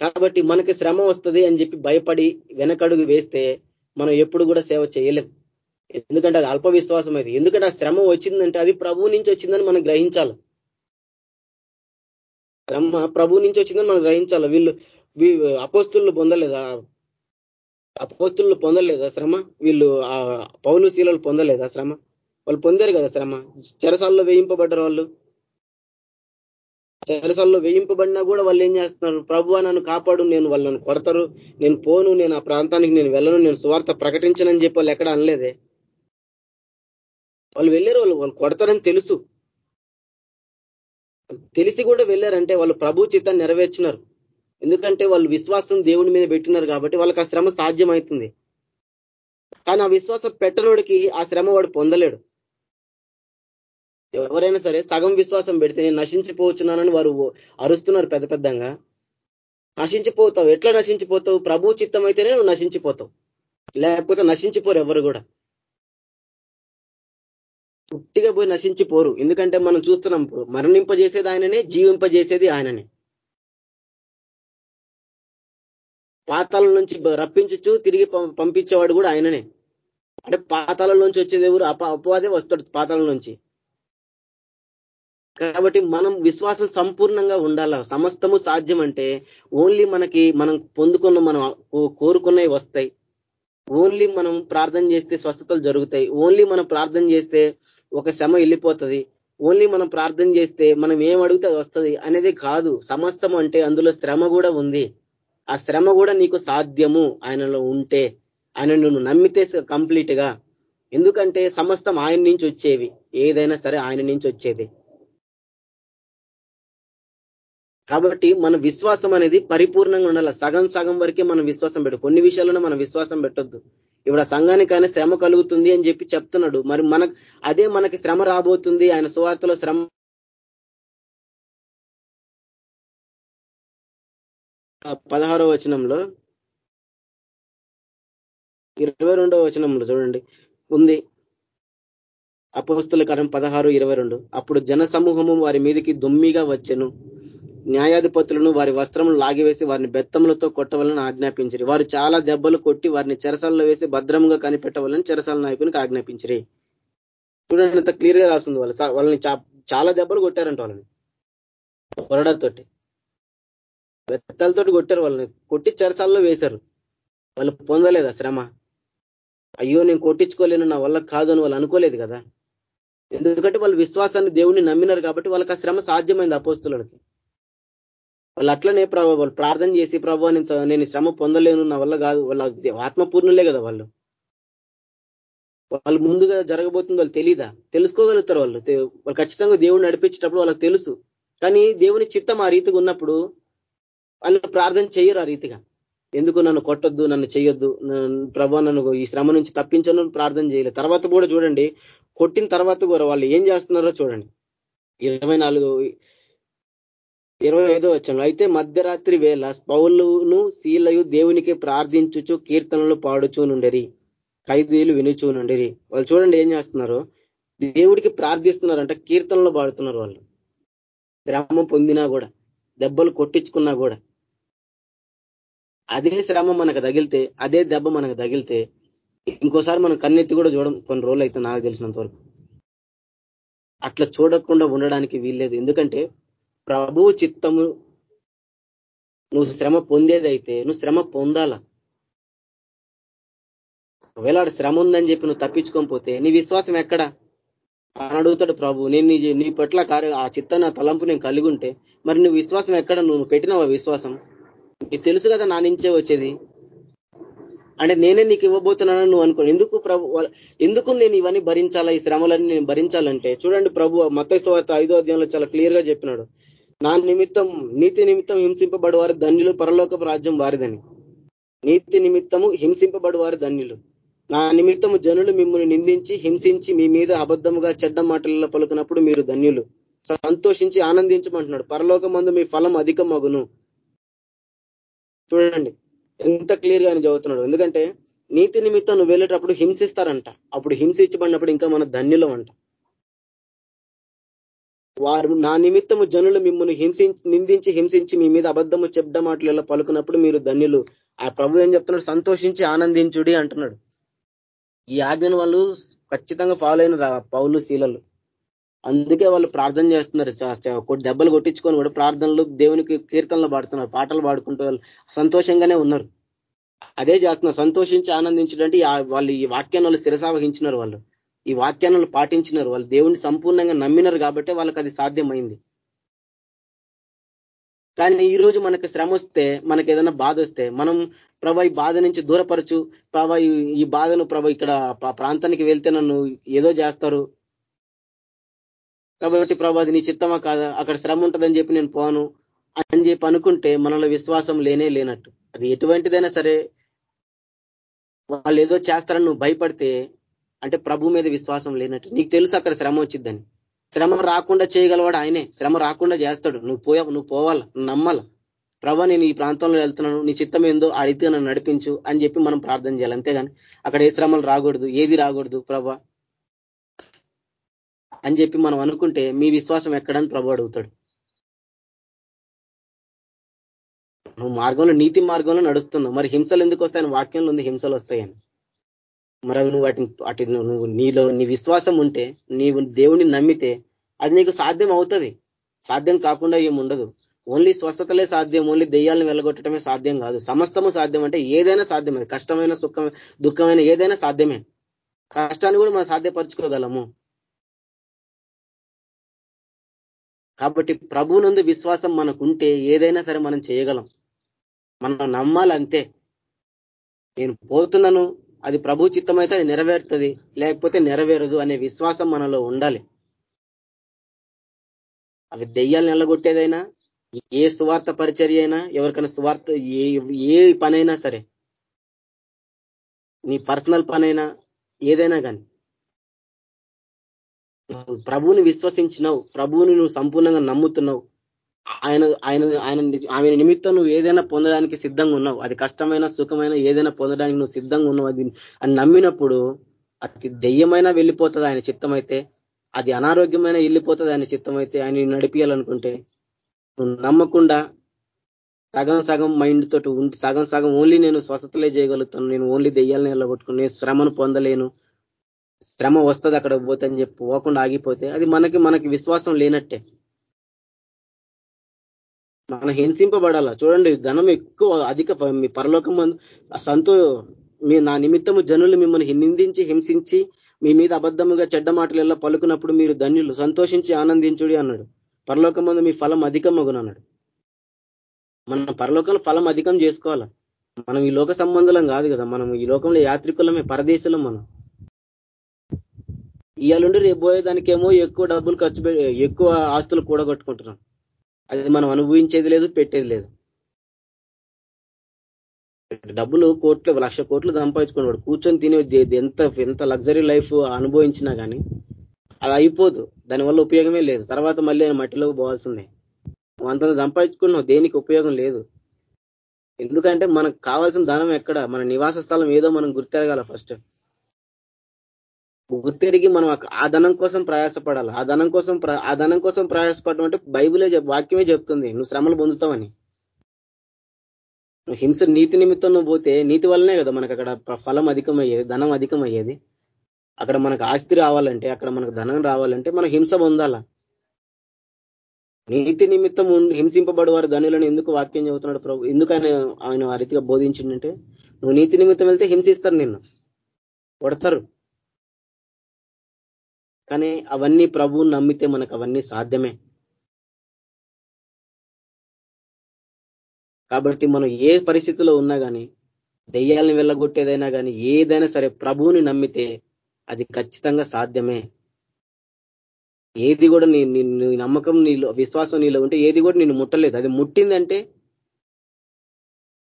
కాబట్టి మనకి శ్రమ వస్తుంది అని చెప్పి భయపడి వెనకడుగు వేస్తే మనం ఎప్పుడు కూడా సేవ చేయలేం. ఎందుకంటే అది అల్ప విశ్వాసం అది. ఎందుకంటే ఆ శ్రమ వచ్చిందంటే అది ప్రభువు నుంచి వచ్చిందని మనం గ్రహించాలి. శ్రమ ప్రభు నుంచి వచ్చిందని మనం గ్రహించాలి. వీళ్ళు అపోస్తులు పొందలేదా? అపోస్తులు పొందలేదా శ్రమ? వీళ్ళు ఆ పౌలు శీలలు పొందలేదా శ్రమ? వాళ్ళు పొందారు కదా శ్రమ చెరసాల్లో వేయింపబడ్డారు వాళ్ళు. చెరసాల్లో వేయింపబడినా కూడా వాళ్ళు ఏం చేస్తున్నారు? ప్రభు నన్ను కాపాడు నేను వాళ్ళను కొడతారు నేను పోను నేను ఆ ప్రాంతానికి నేను వెళ్ళను నేను సువార్త ప్రకటించనని చెప్పి వాళ్ళు ఎక్కడ అనలేదే? వాళ్ళు వెళ్ళారు వాళ్ళు వాళ్ళు కొడతారని తెలుసు. తెలిసి కూడా వెళ్ళారంటే వాళ్ళు ప్రభు చిత్తాన్ని నెరవేర్చినారు. ఎందుకంటే వాళ్ళు విశ్వాసం దేవుని మీద పెట్టినారు కాబట్టి వాళ్ళకి ఆ శ్రమ సాధ్యమవుతుంది. కానీ ఆ విశ్వాసం పెట్టనోడికి ఆ శ్రమ వాడు పొందలేడు. ఎవరైనా సరే సగం విశ్వాసం పెడితే నేను నశించిపోతున్నానని వారు అరుస్తున్నారు పెద్ద పెద్దంగా. నశించిపోతావు. ఎట్లా నశించిపోతావు? ప్రభు చిత్తం అయితేనే నువ్వు నశించిపోతావు. లేకపోతే నశించిపోరు ఎవరు కూడా. పుట్టిగా పోయి నశించిపోరు. ఎందుకంటే మనం చూస్తున్నాం ఇప్పుడు మరణింపజేసేది ఆయననే జీవింపజేసేది ఆయననే. పాతాల నుంచి రప్పించచ్చు తిరిగి పంపించేవాడు కూడా ఆయననే. అంటే పాతాల నుంచి వచ్చేది ఎవరు అప అపవాదే వస్తాడు పాతాల నుంచి. కాబట్టి మనం విశ్వాసం సంపూర్ణంగా ఉండాల? సమస్తము సాధ్యం అంటే ఓన్లీ మనకి మనం పొందుకున్న మనం కోరుకున్నవి వస్తాయి. ఓన్లీ మనం ప్రార్థన చేస్తే స్వస్థతలు జరుగుతాయి. ఓన్లీ మనం ప్రార్థన చేస్తే ఒక శ్రమ వెళ్ళిపోతుంది. ఓన్లీ మనం ప్రార్థన చేస్తే మనం ఏం అడిగితే అది వస్తుంది అనేది కాదు. సమస్తం అంటే అందులో శ్రమ కూడా ఉంది. ఆ శ్రమ కూడా నీకు సాధ్యము ఆయనలో ఉంటే. ఆయన నువ్వు నమ్మితే కంప్లీట్గా ఎందుకంటే సమస్తం ఆయన నుంచి వచ్చేవి. ఏదైనా సరే ఆయన నుంచి వచ్చేది. కాబట్టి మన విశ్వాసం అనేది పరిపూర్ణంగా ఉండాలి. సగం సగం వరకే మనం విశ్వాసం పెట్టు. కొన్ని విషయాల్లో మనం విశ్వాసం పెట్టొద్దు. ఇప్పుడు ఆ సంఘానికైనా శ్రమ కలుగుతుంది అని చెప్పి చెప్తున్నాడు. మరి మన అదే మనకి శ్రమ రాబోతుంది. ఆయన సువార్తలో శ్రమ పదహారో వచనంలో ఇరవై రెండవ వచనంలో చూడండి. ఉంది. అపోస్తుల కరం పదహారు ఇరవై రెండు. అప్పుడు జన సమూహము వారి మీదకి దుమ్మిగా వచ్చెను. న్యాయాధిపతులను వారి వస్త్రములు లాగివేసి వారిని బెత్తములతో కొట్టవాలని ఆజ్ఞాపించరి. వారు చాలా దెబ్బలు కొట్టి వారిని చెరసాలలో వేసి భద్రంగా కనిపెట్టవాలని చెరసాల నాయకునికి ఆజ్ఞాపించరి. చూడండి అంత క్లియర్గా రాస్తుంది వాళ్ళు. వాళ్ళని చాలా దెబ్బలు కొట్టారంట వాళ్ళని. కొరడతోటి బెత్తలతోటి కొట్టారు వాళ్ళని. కొట్టి చెరసాల్లో వేశారు. వాళ్ళు పొందలేదా శ్రమ? అయ్యో నేను కొట్టించుకోలేను నా వల్ల కాదు అని వాళ్ళు అనుకోలేదు కదా? ఎందుకంటే వాళ్ళు విశ్వాసాన్ని దేవుడిని నమ్మినారు కాబట్టి వాళ్ళకి ఆ శ్రమ సాధ్యమైంది అపోస్తులకి. వాళ్ళు అట్లనే ప్రభావ వాళ్ళు ప్రార్థన చేసి ప్రభావ నేను శ్రమ పొందలేను నా వల్ల కాదు. వాళ్ళ ఆత్మపూర్ణులే కదా వాళ్ళు. వాళ్ళు ముందుగా జరగబోతుంది వాళ్ళు తెలీదా? తెలుసుకోగలుగుతారు వాళ్ళు. వాళ్ళు ఖచ్చితంగా దేవుడిని నడిపించేటప్పుడు వాళ్ళకి తెలుసు. కానీ దేవుని చిత్తం ఆ రీతిగా ఉన్నప్పుడు వాళ్ళు ప్రార్థన చేయరు ఆ రీతిగా. ఎందుకు నన్ను కొట్టొద్దు నన్ను చేయొద్దు ప్రభా నన్ను ఈ శ్రమ నుంచి తప్పించను ప్రార్థన చేయలేదు. తర్వాత కూడా చూడండి కొట్టిన తర్వాత కూడా వాళ్ళు ఏం చేస్తున్నారో చూడండి. ఇరవై నాలుగు ఇరవై ఐదో వచ్చాను అయితే మధ్యరాత్రి వేళ పౌలును శీలయు దేవునికి ప్రార్థించుచు కీర్తనలు పాడుచూ నుండరి ఖైదీలు వినుచూ నుండరి. వాళ్ళు చూడండి ఏం చేస్తున్నారు? దేవుడికి ప్రార్థిస్తున్నారంట కీర్తనలు పాడుతున్నారు వాళ్ళు. శ్రమ పొందినా కూడా దెబ్బలు కొట్టించుకున్నా కూడా. అదే శ్రమ మనకు తగిలితే అదే దెబ్బ మనకు తగిలితే ఇంకోసారి మనం కన్నెత్తి కూడా చూడడం కొన్ని రోజులు అయితే నాకు తెలిసినంత వరకు అట్లా చూడకుండా ఉండడానికి వీల్లేదు. ఎందుకంటే ప్రభువు చిత్తము నువ్వు శ్రమ పొందేదైతే నువ్వు శ్రమ పొందాల. ఒకవేళ శ్రమ ఉందని చెప్పి నువ్వు తప్పించుకోకపోతే నీ విశ్వాసం ఎక్కడ? అని అడుగుతాడు ప్రభు. నేను నీ నీ పట్ల కార్య ఆ చిత్త నా తలంపు నేను కలిగి ఉంటే మరి నువ్వు విశ్వాసం ఎక్కడ? నువ్వు పెట్టినావా విశ్వాసం? నీకు తెలుసు కదా నా నుంచే వచ్చేది. అంటే నేనే నీకు ఇవ్వబోతున్నానని నువ్వు అనుకో ఎందుకు ప్రభు ఎందుకు నేను ఇవన్నీ భరించాలా? ఈ శ్రమలన్నీ నేను భరించాలంటే? చూడండి ప్రభు మతస్వార్త ఐదో అధ్యాయంలో చాలా క్లియర్గా చెప్పినాడు. నా నిమిత్తం నీతి నిమిత్తం హింసింపబడి వారి ధన్యులు పరలోకపు రాజ్యం వారిదని. నీతి నిమిత్తము హింసింపబడి వారి ధన్యులు. నా నిమిత్తము జనులు మిమ్మల్ని నిందించి హింసించి మీ మీద అబద్ధముగా చెడ్డ మాటలలో పలుకున్నప్పుడు మీరు ధన్యులు. సంతోషించి ఆనందించమంటున్నాడు. పరలోక మందు మీ ఫలం అధికం మగును చూడండి ఎంత క్లియర్గా ఆయన చదువుతున్నాడు. ఎందుకంటే నీతి నిమిత్తం నువ్వు వెళ్ళేటప్పుడు హింసిస్తారంట. అప్పుడు హింసించబడినప్పుడు ఇంకా మన ధన్యులం అంట. వారు నా నిమిత్తము జనులు మిమ్మల్ని హింసించి నిందించి హింసించి మీ మీద అబద్ధము చెడ్డ మాటలు పలుకున్నప్పుడు మీరు ధన్యులు. ఆ ప్రభు ఏం చెప్తున్నాడు? సంతోషించి ఆనందించుడి అంటున్నాడు. ఈ ఆజ్ఞను వాళ్ళు ఖచ్చితంగా ఫాలో అయిన పౌలు శీలలు అందుకే వాళ్ళు ప్రార్థన చేస్తున్నారు. దెబ్బలు కొట్టించుకొని కూడా ప్రార్థనలు దేవునికి కీర్తనలు పాడుతున్నారు. పాటలు పాడుకుంటూ వాళ్ళు సంతోషంగానే ఉన్నారు. అదే చేస్తున్నారు. సంతోషించి ఆనందించడంటే వాళ్ళు ఈ వాక్యాన్ని వాళ్ళు శిరసావహించినారు వాళ్ళు. ఈ వాక్యాలను పాటించినారు. వాళ్ళు దేవుణ్ణి సంపూర్ణంగా నమ్మినారు కాబట్టి వాళ్ళకి అది సాధ్యమైంది. కానీ ఈ రోజు మనకి శ్రమ వస్తే మనకి ఏదైనా బాధ వస్తే మనం ప్రభా ఈ బాధ నుంచి దూరపరచు ప్రభా ఈ బాధను ప్రభా ఇక్కడ ప్రాంతానికి వెళ్తే నన్ను ఏదో చేస్తారు. కాబట్టి ప్రభా అది నీ చిత్తమా కాదా? అక్కడ శ్రమ ఉంటుందని చెప్పి నేను పోను అని చెప్పి అనుకుంటే మనలో విశ్వాసం లేనే లేనట్టు. అది ఎటువంటిదైనా సరే వాళ్ళు ఏదో చేస్తారని నువ్వు భయపడితే అంటే ప్రభు మీద విశ్వాసం లేనట్టు. నీకు తెలుసు అక్కడ శ్రమ వచ్చిద్దని. శ్రమ రాకుండా చేయగలవాడు ఆయనే. శ్రమ రాకుండా చేస్తాడు. నువ్వు పోయా నువ్వు పోవాల? నమ్మాల? ప్రభా నేను ఈ ప్రాంతంలో వెళ్తున్నాను. నీ చిత్తం ఏందో ఆ రీతిగా నన్ను నడిపించు అని చెప్పి మనం ప్రార్థన చేయాలి. అంతేగాని అక్కడ ఏ శ్రమలు రాకూడదు ఏది రాకూడదు ప్రభా? అని చెప్పి మనం అనుకుంటే మీ విశ్వాసం ఎక్కడని ప్రభు అడుగుతాడు. నువ్వు మార్గంలో నీతి మార్గంలో నడుస్తున్నావు. మరి హింసలు ఎందుకు వస్తాయని? వాక్యంలో ఉంది హింసలు వస్తాయని. మరి నువ్వు వాటిని వాటి నువ్వు నీలో నీ విశ్వాసం ఉంటే నీవు దేవుని నమ్మితే అది నీకు సాధ్యం అవుతుంది. సాధ్యం కాకుండా ఏముండదు ఓన్లీ స్వస్థతలే సాధ్యం ఓన్లీ దెయ్యాలను వెళ్ళగొట్టడమే సాధ్యం కాదు. సమస్తము సాధ్యం అంటే ఏదైనా సాధ్యమే. కష్టమైన సుఖం దుఃఖమైన ఏదైనా సాధ్యమే. కష్టాన్ని కూడా మనం సాధ్యపరచుకోగలము. కాబట్టి ప్రభునందు విశ్వాసం మనకుంటే ఏదైనా సరే మనం చేయగలం. మనం నమ్మాలంతే. నేను పోతున్నాను అది ప్రభు చిత్తం అయితే అది నెరవేరుతుంది లేకపోతే నెరవేరదు అనే విశ్వాసం మనలో ఉండాలి. అవి దెయ్యాలు నిలగొట్టేదైనా ఏ సువార్త పరిచర్య అయినా ఎవరికైనా సువార్త ఏ ఏ పనైనా సరే నీ పర్సనల్ పనైనా ఏదైనా కానీ ప్రభువుని విశ్వసించినావు ప్రభువుని నువ్వు సంపూర్ణంగా నమ్ముతున్నావు ఆయన ఆయన ఆయన ఆయన నిమిత్తం నువ్వు ఏదైనా పొందడానికి సిద్ధంగా ఉన్నావు. అది కష్టమైన సుఖమైన ఏదైనా పొందడానికి నువ్వు సిద్ధంగా ఉన్నావు. అది అని నమ్మినప్పుడు అది దెయ్యమైనా వెళ్ళిపోతుంది ఆయన చిత్తం అయితే. అది అనారోగ్యమైన వెళ్ళిపోతుంది ఆయన చిత్తం అయితే. ఆయన నడిపించాలనుకుంటే నువ్వు నమ్మకుండా సగం సగం మైండ్ తోటి ఉండి సగం సగం ఓన్లీ నేను స్వస్థతలే చేయగలుగుతాను. నేను ఓన్లీ దెయ్యాలని వెళ్ళగొట్టుకుని నేను శ్రమను పొందలేను. శ్రమ వస్తుంది అక్కడ పోతే అని చెప్పి పోకుండా ఆగిపోతే అది మనకి మనకి విశ్వాసం లేనట్టే. మనం హింసింపబడాలా? చూడండి ధనం ఎక్కువ అధిక మీ పరలోకం సంతో మీ నా నిమిత్తము జనులు మిమ్మల్ని నిందించి హింసించి మీ మీద అబద్ధముగా చెడ్డ మాటలు ఎలా పలుకున్నప్పుడు మీరు ధన్యులు సంతోషించి ఆనందించుడి అన్నాడు. పరలోకం మీ ఫలం అధికమగును అన్నాడు. మనం పరలోకంలో ఫలం అధికం చేసుకోవాలా? మనం ఈ లోక సంబంధం కాదు కదా మనం ఈ లోకంలో యాత్రికులమే పరదేశంలో మనం. ఇవాళ రేపు పోయేదానికేమో ఎక్కువ డబ్బులు ఖర్చు ఎక్కువ ఆస్తులు కూడగొట్టుకుంటున్నాం. అది మనం అనుభవించేది లేదు పెట్టేది లేదు. డబ్బులు కోట్లు లక్ష కోట్లు సంపాదించుకున్నాడు కూర్చొని తినే ఎంత ఎంత లగ్జరీ లైఫ్ అనుభవించినా కానీ అది అయిపోదు. దానివల్ల ఉపయోగమే లేదు. తర్వాత మళ్ళీ ఆయన మట్టిలోకి పోవాల్సిందే. అంత సంపాదించుకున్నావు దేనికి ఉపయోగం లేదు. ఎందుకంటే మనకు కావాల్సిన ధనం ఎక్కడ? మన నివాస స్థలం ఏదో మనం గుర్తెరగాల ఫస్ట్ గుర్తెరిగి మనం ఆ ధనం కోసం ప్రయాసపడాలి. ఆ ధనం కోసం ఆ ధనం కోసం ప్రయాసపడడం అంటే బైబులే వాక్యమే చెప్తుంది. నువ్వు శ్రమలు పొందుతావని. హింస నీతి నిమిత్తం నువ్వు పోతే నీతి వల్లనే కదా మనకు అక్కడ ఫలం అధికమయ్యేది ధనం అధికమయ్యేది. అక్కడ మనకు ఆస్తి రావాలంటే అక్కడ మనకు ధనం రావాలంటే మనం హింస పొందాల? నీతి నిమిత్తం హింసింపబడి వారు ధనులను ఎందుకు వాక్యం చెబుతున్నాడు ప్రభు? ఎందుకు ఆయన ఆయన ఆ రీతిగా బోధించిందంటే నువ్వు నీతి నిమిత్తం వెళ్తే హింసిస్తారు నిన్ను. కొడతారు. కానీ అవన్నీ ప్రభువుని నమ్మితే మనకు అవన్నీ సాధ్యమే. కాబట్టి మనం ఏ పరిస్థితిలో ఉన్నా కానీ దెయ్యాలను వెళ్ళగొట్టేదైనా కానీ ఏదైనా సరే ప్రభువుని నమ్మితే అది ఖచ్చితంగా సాధ్యమే. ఏది కూడా నీ నీ నమ్మకం నీలో విశ్వాసం నీలో ఉంటే ఏది కూడా నేను ముట్టలేదు. అది ముట్టిందంటే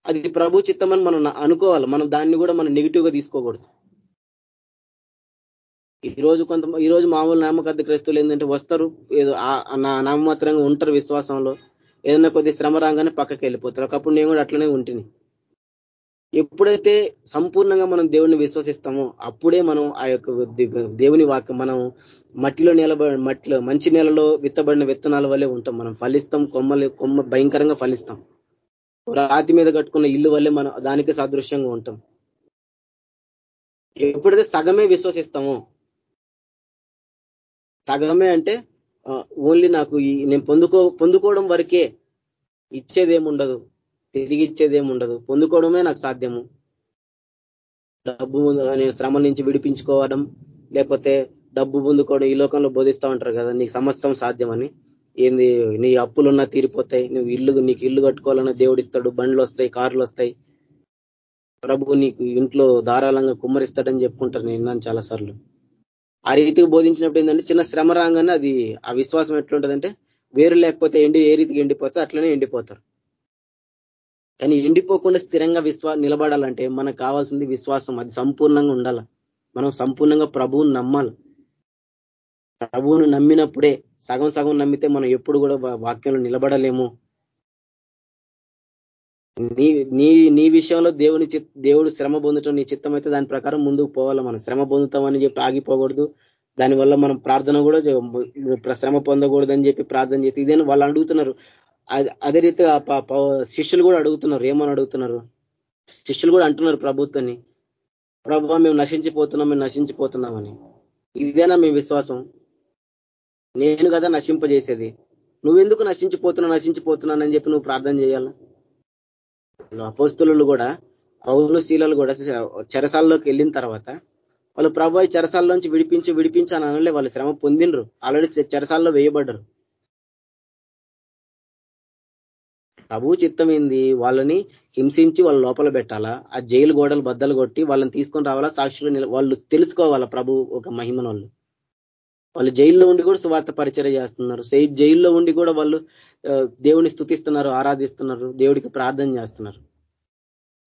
అది ప్రభు చిత్తమని మనం అనుకోవాలి. మనం దాన్ని కూడా మనం నెగిటివ్గా తీసుకోకూడదు. ఈ రోజు కొంత ఈ రోజు మామూలు నామకద్ద క్రైస్తువులు ఏంటంటే వస్తారు ఏదో నా నామమాత్రంగా ఉంటారు విశ్వాసంలో. ఏదైనా కొద్ది శ్రమ రాగానే పక్కకి వెళ్ళిపోతారు. ఒకప్పుడు నేను కూడా అట్లనే ఉంటుంది ఎప్పుడైతే సంపూర్ణంగా మనం దేవుడిని విశ్వసిస్తామో అప్పుడే మనం ఆ యొక్క దేవుని వాక్యం మనం మట్టిలో నిలబడి మట్టిలో మంచి నేలలో విత్తబడిన విత్తనాల వల్లే ఉంటాం మనం. ఫలిస్తాం కొమ్మలు కొమ్మ భయంకరంగా ఫలిస్తాం. రాతి మీద కట్టుకున్న ఇల్లు వల్లే మనం దానికి సాదృశ్యంగా ఉంటాం. ఎప్పుడైతే సగమే విశ్వసిస్తామో సగమే అంటే ఓన్లీ నాకు నేను పొందుకో పొందుకోవడం వరకే ఇచ్చేదేముండదు. తిరిగి ఇచ్చేదేముండదు. పొందుకోవడమే నాకు సాధ్యము. డబ్బు నేను శ్రమ నుంచి విడిపించుకోవడం లేకపోతే డబ్బు పొందుకోవడం ఈ లోకంలో బోధిస్తూ ఉంటారు కదా నీకు సమస్తం సాధ్యమని. ఏంది నీ అప్పులున్నా తీరిపోతాయి నువ్వు ఇల్లు నీకు ఇల్లు కట్టుకోవాలన్నా దేవుడిస్తాడు బండ్లు వస్తాయి కార్లు వస్తాయి ప్రభు నీకు ఇంట్లో ధారాళంగా కుమ్మరిస్తాడని చెప్పుకుంటారు నేను చాలా సార్లు ఆ రీతికి బోధించినప్పుడు ఏంటంటే చిన్న శ్రమ రాగానే అది ఆ విశ్వాసం ఎట్లుంటుందంటే వేరు లేకపోతే ఎండి ఏ రీతికి ఎండిపోతే అట్లనే ఎండిపోతారు. కానీ ఎండిపోకుండా స్థిరంగా విశ్వా నిలబడాలంటే మనకు కావాల్సింది విశ్వాసం. అది సంపూర్ణంగా ఉండాల. మనం సంపూర్ణంగా ప్రభువుని నమ్మాలి. ప్రభువును నమ్మినప్పుడే సగం సగం నమ్మితే మనం ఎప్పుడు కూడా వాక్యంలో నిలబడలేము. నీ నీ నీ విషయంలో దేవుని దేవుడు శ్రమ పొందటం నీ చిత్తం అయితే దాని ప్రకారం ముందుకు పోవాలి మనం. శ్రమ పొందుతామని చెప్పి ఆగిపోకూడదు. దానివల్ల మనం ప్రార్థన కూడా శ్రమ పొందకూడదని చెప్పి ప్రార్థన చేస్తే ఇదేనా వాళ్ళు అడుగుతున్నారు. అదే రీతిగా శిష్యులు కూడా అడుగుతున్నారు. ఏమని అడుగుతున్నారు? శిష్యులు కూడా అంటున్నారు ప్రభుత్వాన్ని. ప్రభు మేము నశించిపోతున్నాం మేము నశించిపోతున్నామని. ఇదేనా మీ విశ్వాసం? నేను కదా నశింపజేసేది. నువ్వెందుకు నశించిపోతున్నావు నశించిపోతున్నానని చెప్పి నువ్వు ప్రార్థన చేయాలా? అపోస్తులు కూడా పౌరులు శీలలు కూడా చెరసాల్లోకి వెళ్ళిన తర్వాత వాళ్ళు ప్రభు చెరసాల్లోంచి విడిపించి విడిపించు అని అనలే వాళ్ళు శ్రమ పొందినరు ఆల్రెడీ చెరసాల్లో వేయబడ్డరు. ప్రభు చిత్తం ఏంది? వాళ్ళని హింసించి వాళ్ళ లోపల పెట్టాలా? ఆ జైలు గోడలు బద్దలు కొట్టి వాళ్ళని తీసుకొని రావాలా? సాక్షులు వాళ్ళు తెలుసుకోవాలా ప్రభు ఒక మహిమన వాళ్ళు వాళ్ళు జైల్లో ఉండి కూడా సువార్త పరిచయం చేస్తున్నారు. జైల్లో ఉండి కూడా వాళ్ళు దేవుని స్థుతిస్తున్నారు ఆరాధిస్తున్నారు దేవుడికి ప్రార్థన చేస్తున్నారు.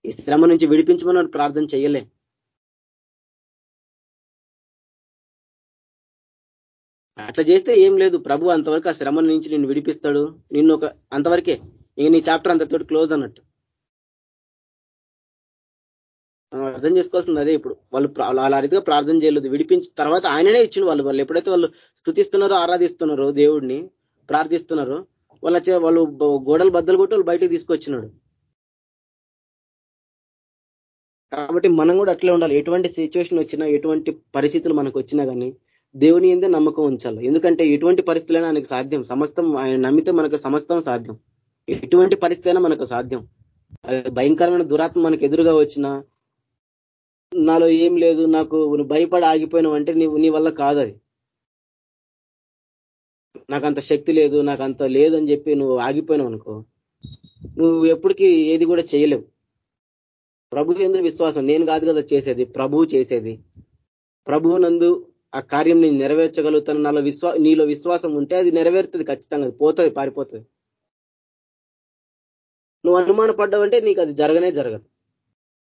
ఈ శ్రమ నుంచి విడిపించమని ప్రార్థన చేయలే. అట్లా చేస్తే ఏం లేదు. ప్రభు అంతవరకు ఆ శ్రమ నుంచి నిన్ను విడిపిస్తాడు. నిన్ను ఒక అంతవరకే. ఇంక నీ చాప్టర్ అంతతోటి క్లోజ్ అన్నట్టు. మనం అర్థం చేసుకోవాల్సింది అదే ఇప్పుడు. వాళ్ళు అలా రీతిగా ప్రార్థన చేయలేదు. విడిపించి తర్వాత ఆయననే ఇచ్చిన వాళ్ళు. వాళ్ళు ఎప్పుడైతే వాళ్ళు స్థుతిస్తున్నారో ఆరాధిస్తున్నారో దేవుడిని ప్రార్థిస్తున్నారో వాళ్ళ వాళ్ళు గోడలు బద్దలు కొట్టి వాళ్ళు బయటకు తీసుకొచ్చినాడు. కాబట్టి మనం కూడా అట్లే ఉండాలి. ఎటువంటి సిచ్యువేషన్ వచ్చినా ఎటువంటి పరిస్థితులు మనకు వచ్చినా కానీ దేవుని ఎందే నమ్మకం ఉంచాలి. ఎందుకంటే ఎటువంటి పరిస్థితులైనా ఆయనకు సాధ్యం. సమస్తం ఆయన నమ్మితే మనకు సమస్తం సాధ్యం. ఎటువంటి పరిస్థితి అయినా మనకు సాధ్యం. భయంకరమైన దురాత్మ మనకు ఎదురుగా వచ్చినా నాలో ఏం లేదు నాకు నువ్వు భయపడి ఆగిపోయినావు అంటే నీవు నీ వల్ల కాదు అది. నాకు అంత శక్తి లేదు నాకు అంత లేదు అని చెప్పి నువ్వు ఆగిపోయినావు అనుకో నువ్వు ఎప్పటికీ ఏది కూడా చేయలేవు. ప్రభు ఎందుకు విశ్వాసం నేను కాదు కదా చేసేది ప్రభువు చేసేది. ప్రభువు నందు ఆ కార్యం నేను నెరవేర్చగలుగుతాను. నాలో విశ్వా నీలో విశ్వాసం ఉంటే అది నెరవేరుతుంది ఖచ్చితంగా పోతుంది పారిపోతుంది. నువ్వు అనుమానం పడ్డావంటే నీకు అది జరగనే జరగదు.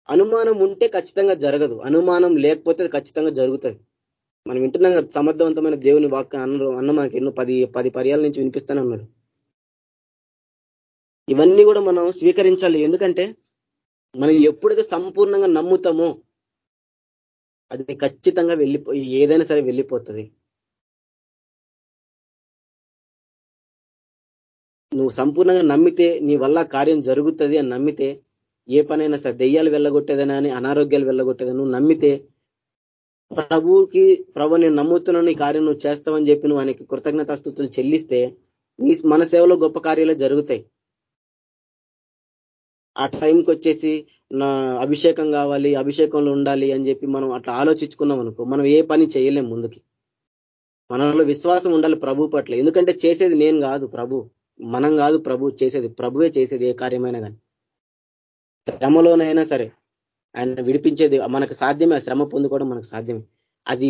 అనుమానం ఉంటే ఖచ్చితంగా జరగదు. అనుమానం లేకపోతే ఖచ్చితంగా జరుగుతుంది. మనం వింటున్నాం కదా సమర్థవంతమైన దేవుని వాక్య అన్న అన్న మనకి ఎన్నో పది పది పర్యాల నుంచి వినిపిస్తానే ఉన్నాడు. ఇవన్నీ కూడా మనం స్వీకరించాలి. ఎందుకంటే మనం ఎప్పుడైతే సంపూర్ణంగా నమ్ముతామో అది ఖచ్చితంగా వెళ్ళిపోయి ఏదైనా సరే వెళ్ళిపోతుంది. నువ్వు సంపూర్ణంగా నమ్మితే నీ వల్ల కార్యం జరుగుతుంది అని నమ్మితే ఏ పనైనా సరే దెయ్యాలు వెళ్ళగొట్టేదనా అని అనారోగ్యాలు వెళ్ళగొట్టేదని నువ్వు నమ్మితే ప్రభువుకి ప్రభు నేను నమ్ముతున్నాను ఈ కార్యం నువ్వు చేస్తావని చెప్పి నువ్వు ఆయనకి కృతజ్ఞతాస్థుతులు చెల్లిస్తే నీ మన సేవలో గొప్ప కార్యాలు జరుగుతాయి. ఆ టైంకి వచ్చేసి నా అభిషేకం కావాలి అభిషేకంలో ఉండాలి అని చెప్పి మనం అట్లా ఆలోచించుకున్నాం అనుకో మనం ఏ పని చేయలేం ముందుకి. మనలో విశ్వాసం ఉండాలి ప్రభు పట్ల. ఎందుకంటే చేసేది నేను కాదు ప్రభు. మనం కాదు ప్రభు చేసేది. ప్రభువే చేసేది ఏ కార్యమైనా కానీ. శ్రమలోనైనా సరే. ఆయన విడిపించేది మనకు సాధ్యమే ఆ శ్రమ పొందుకోవడం మనకు సాధ్యమే. అది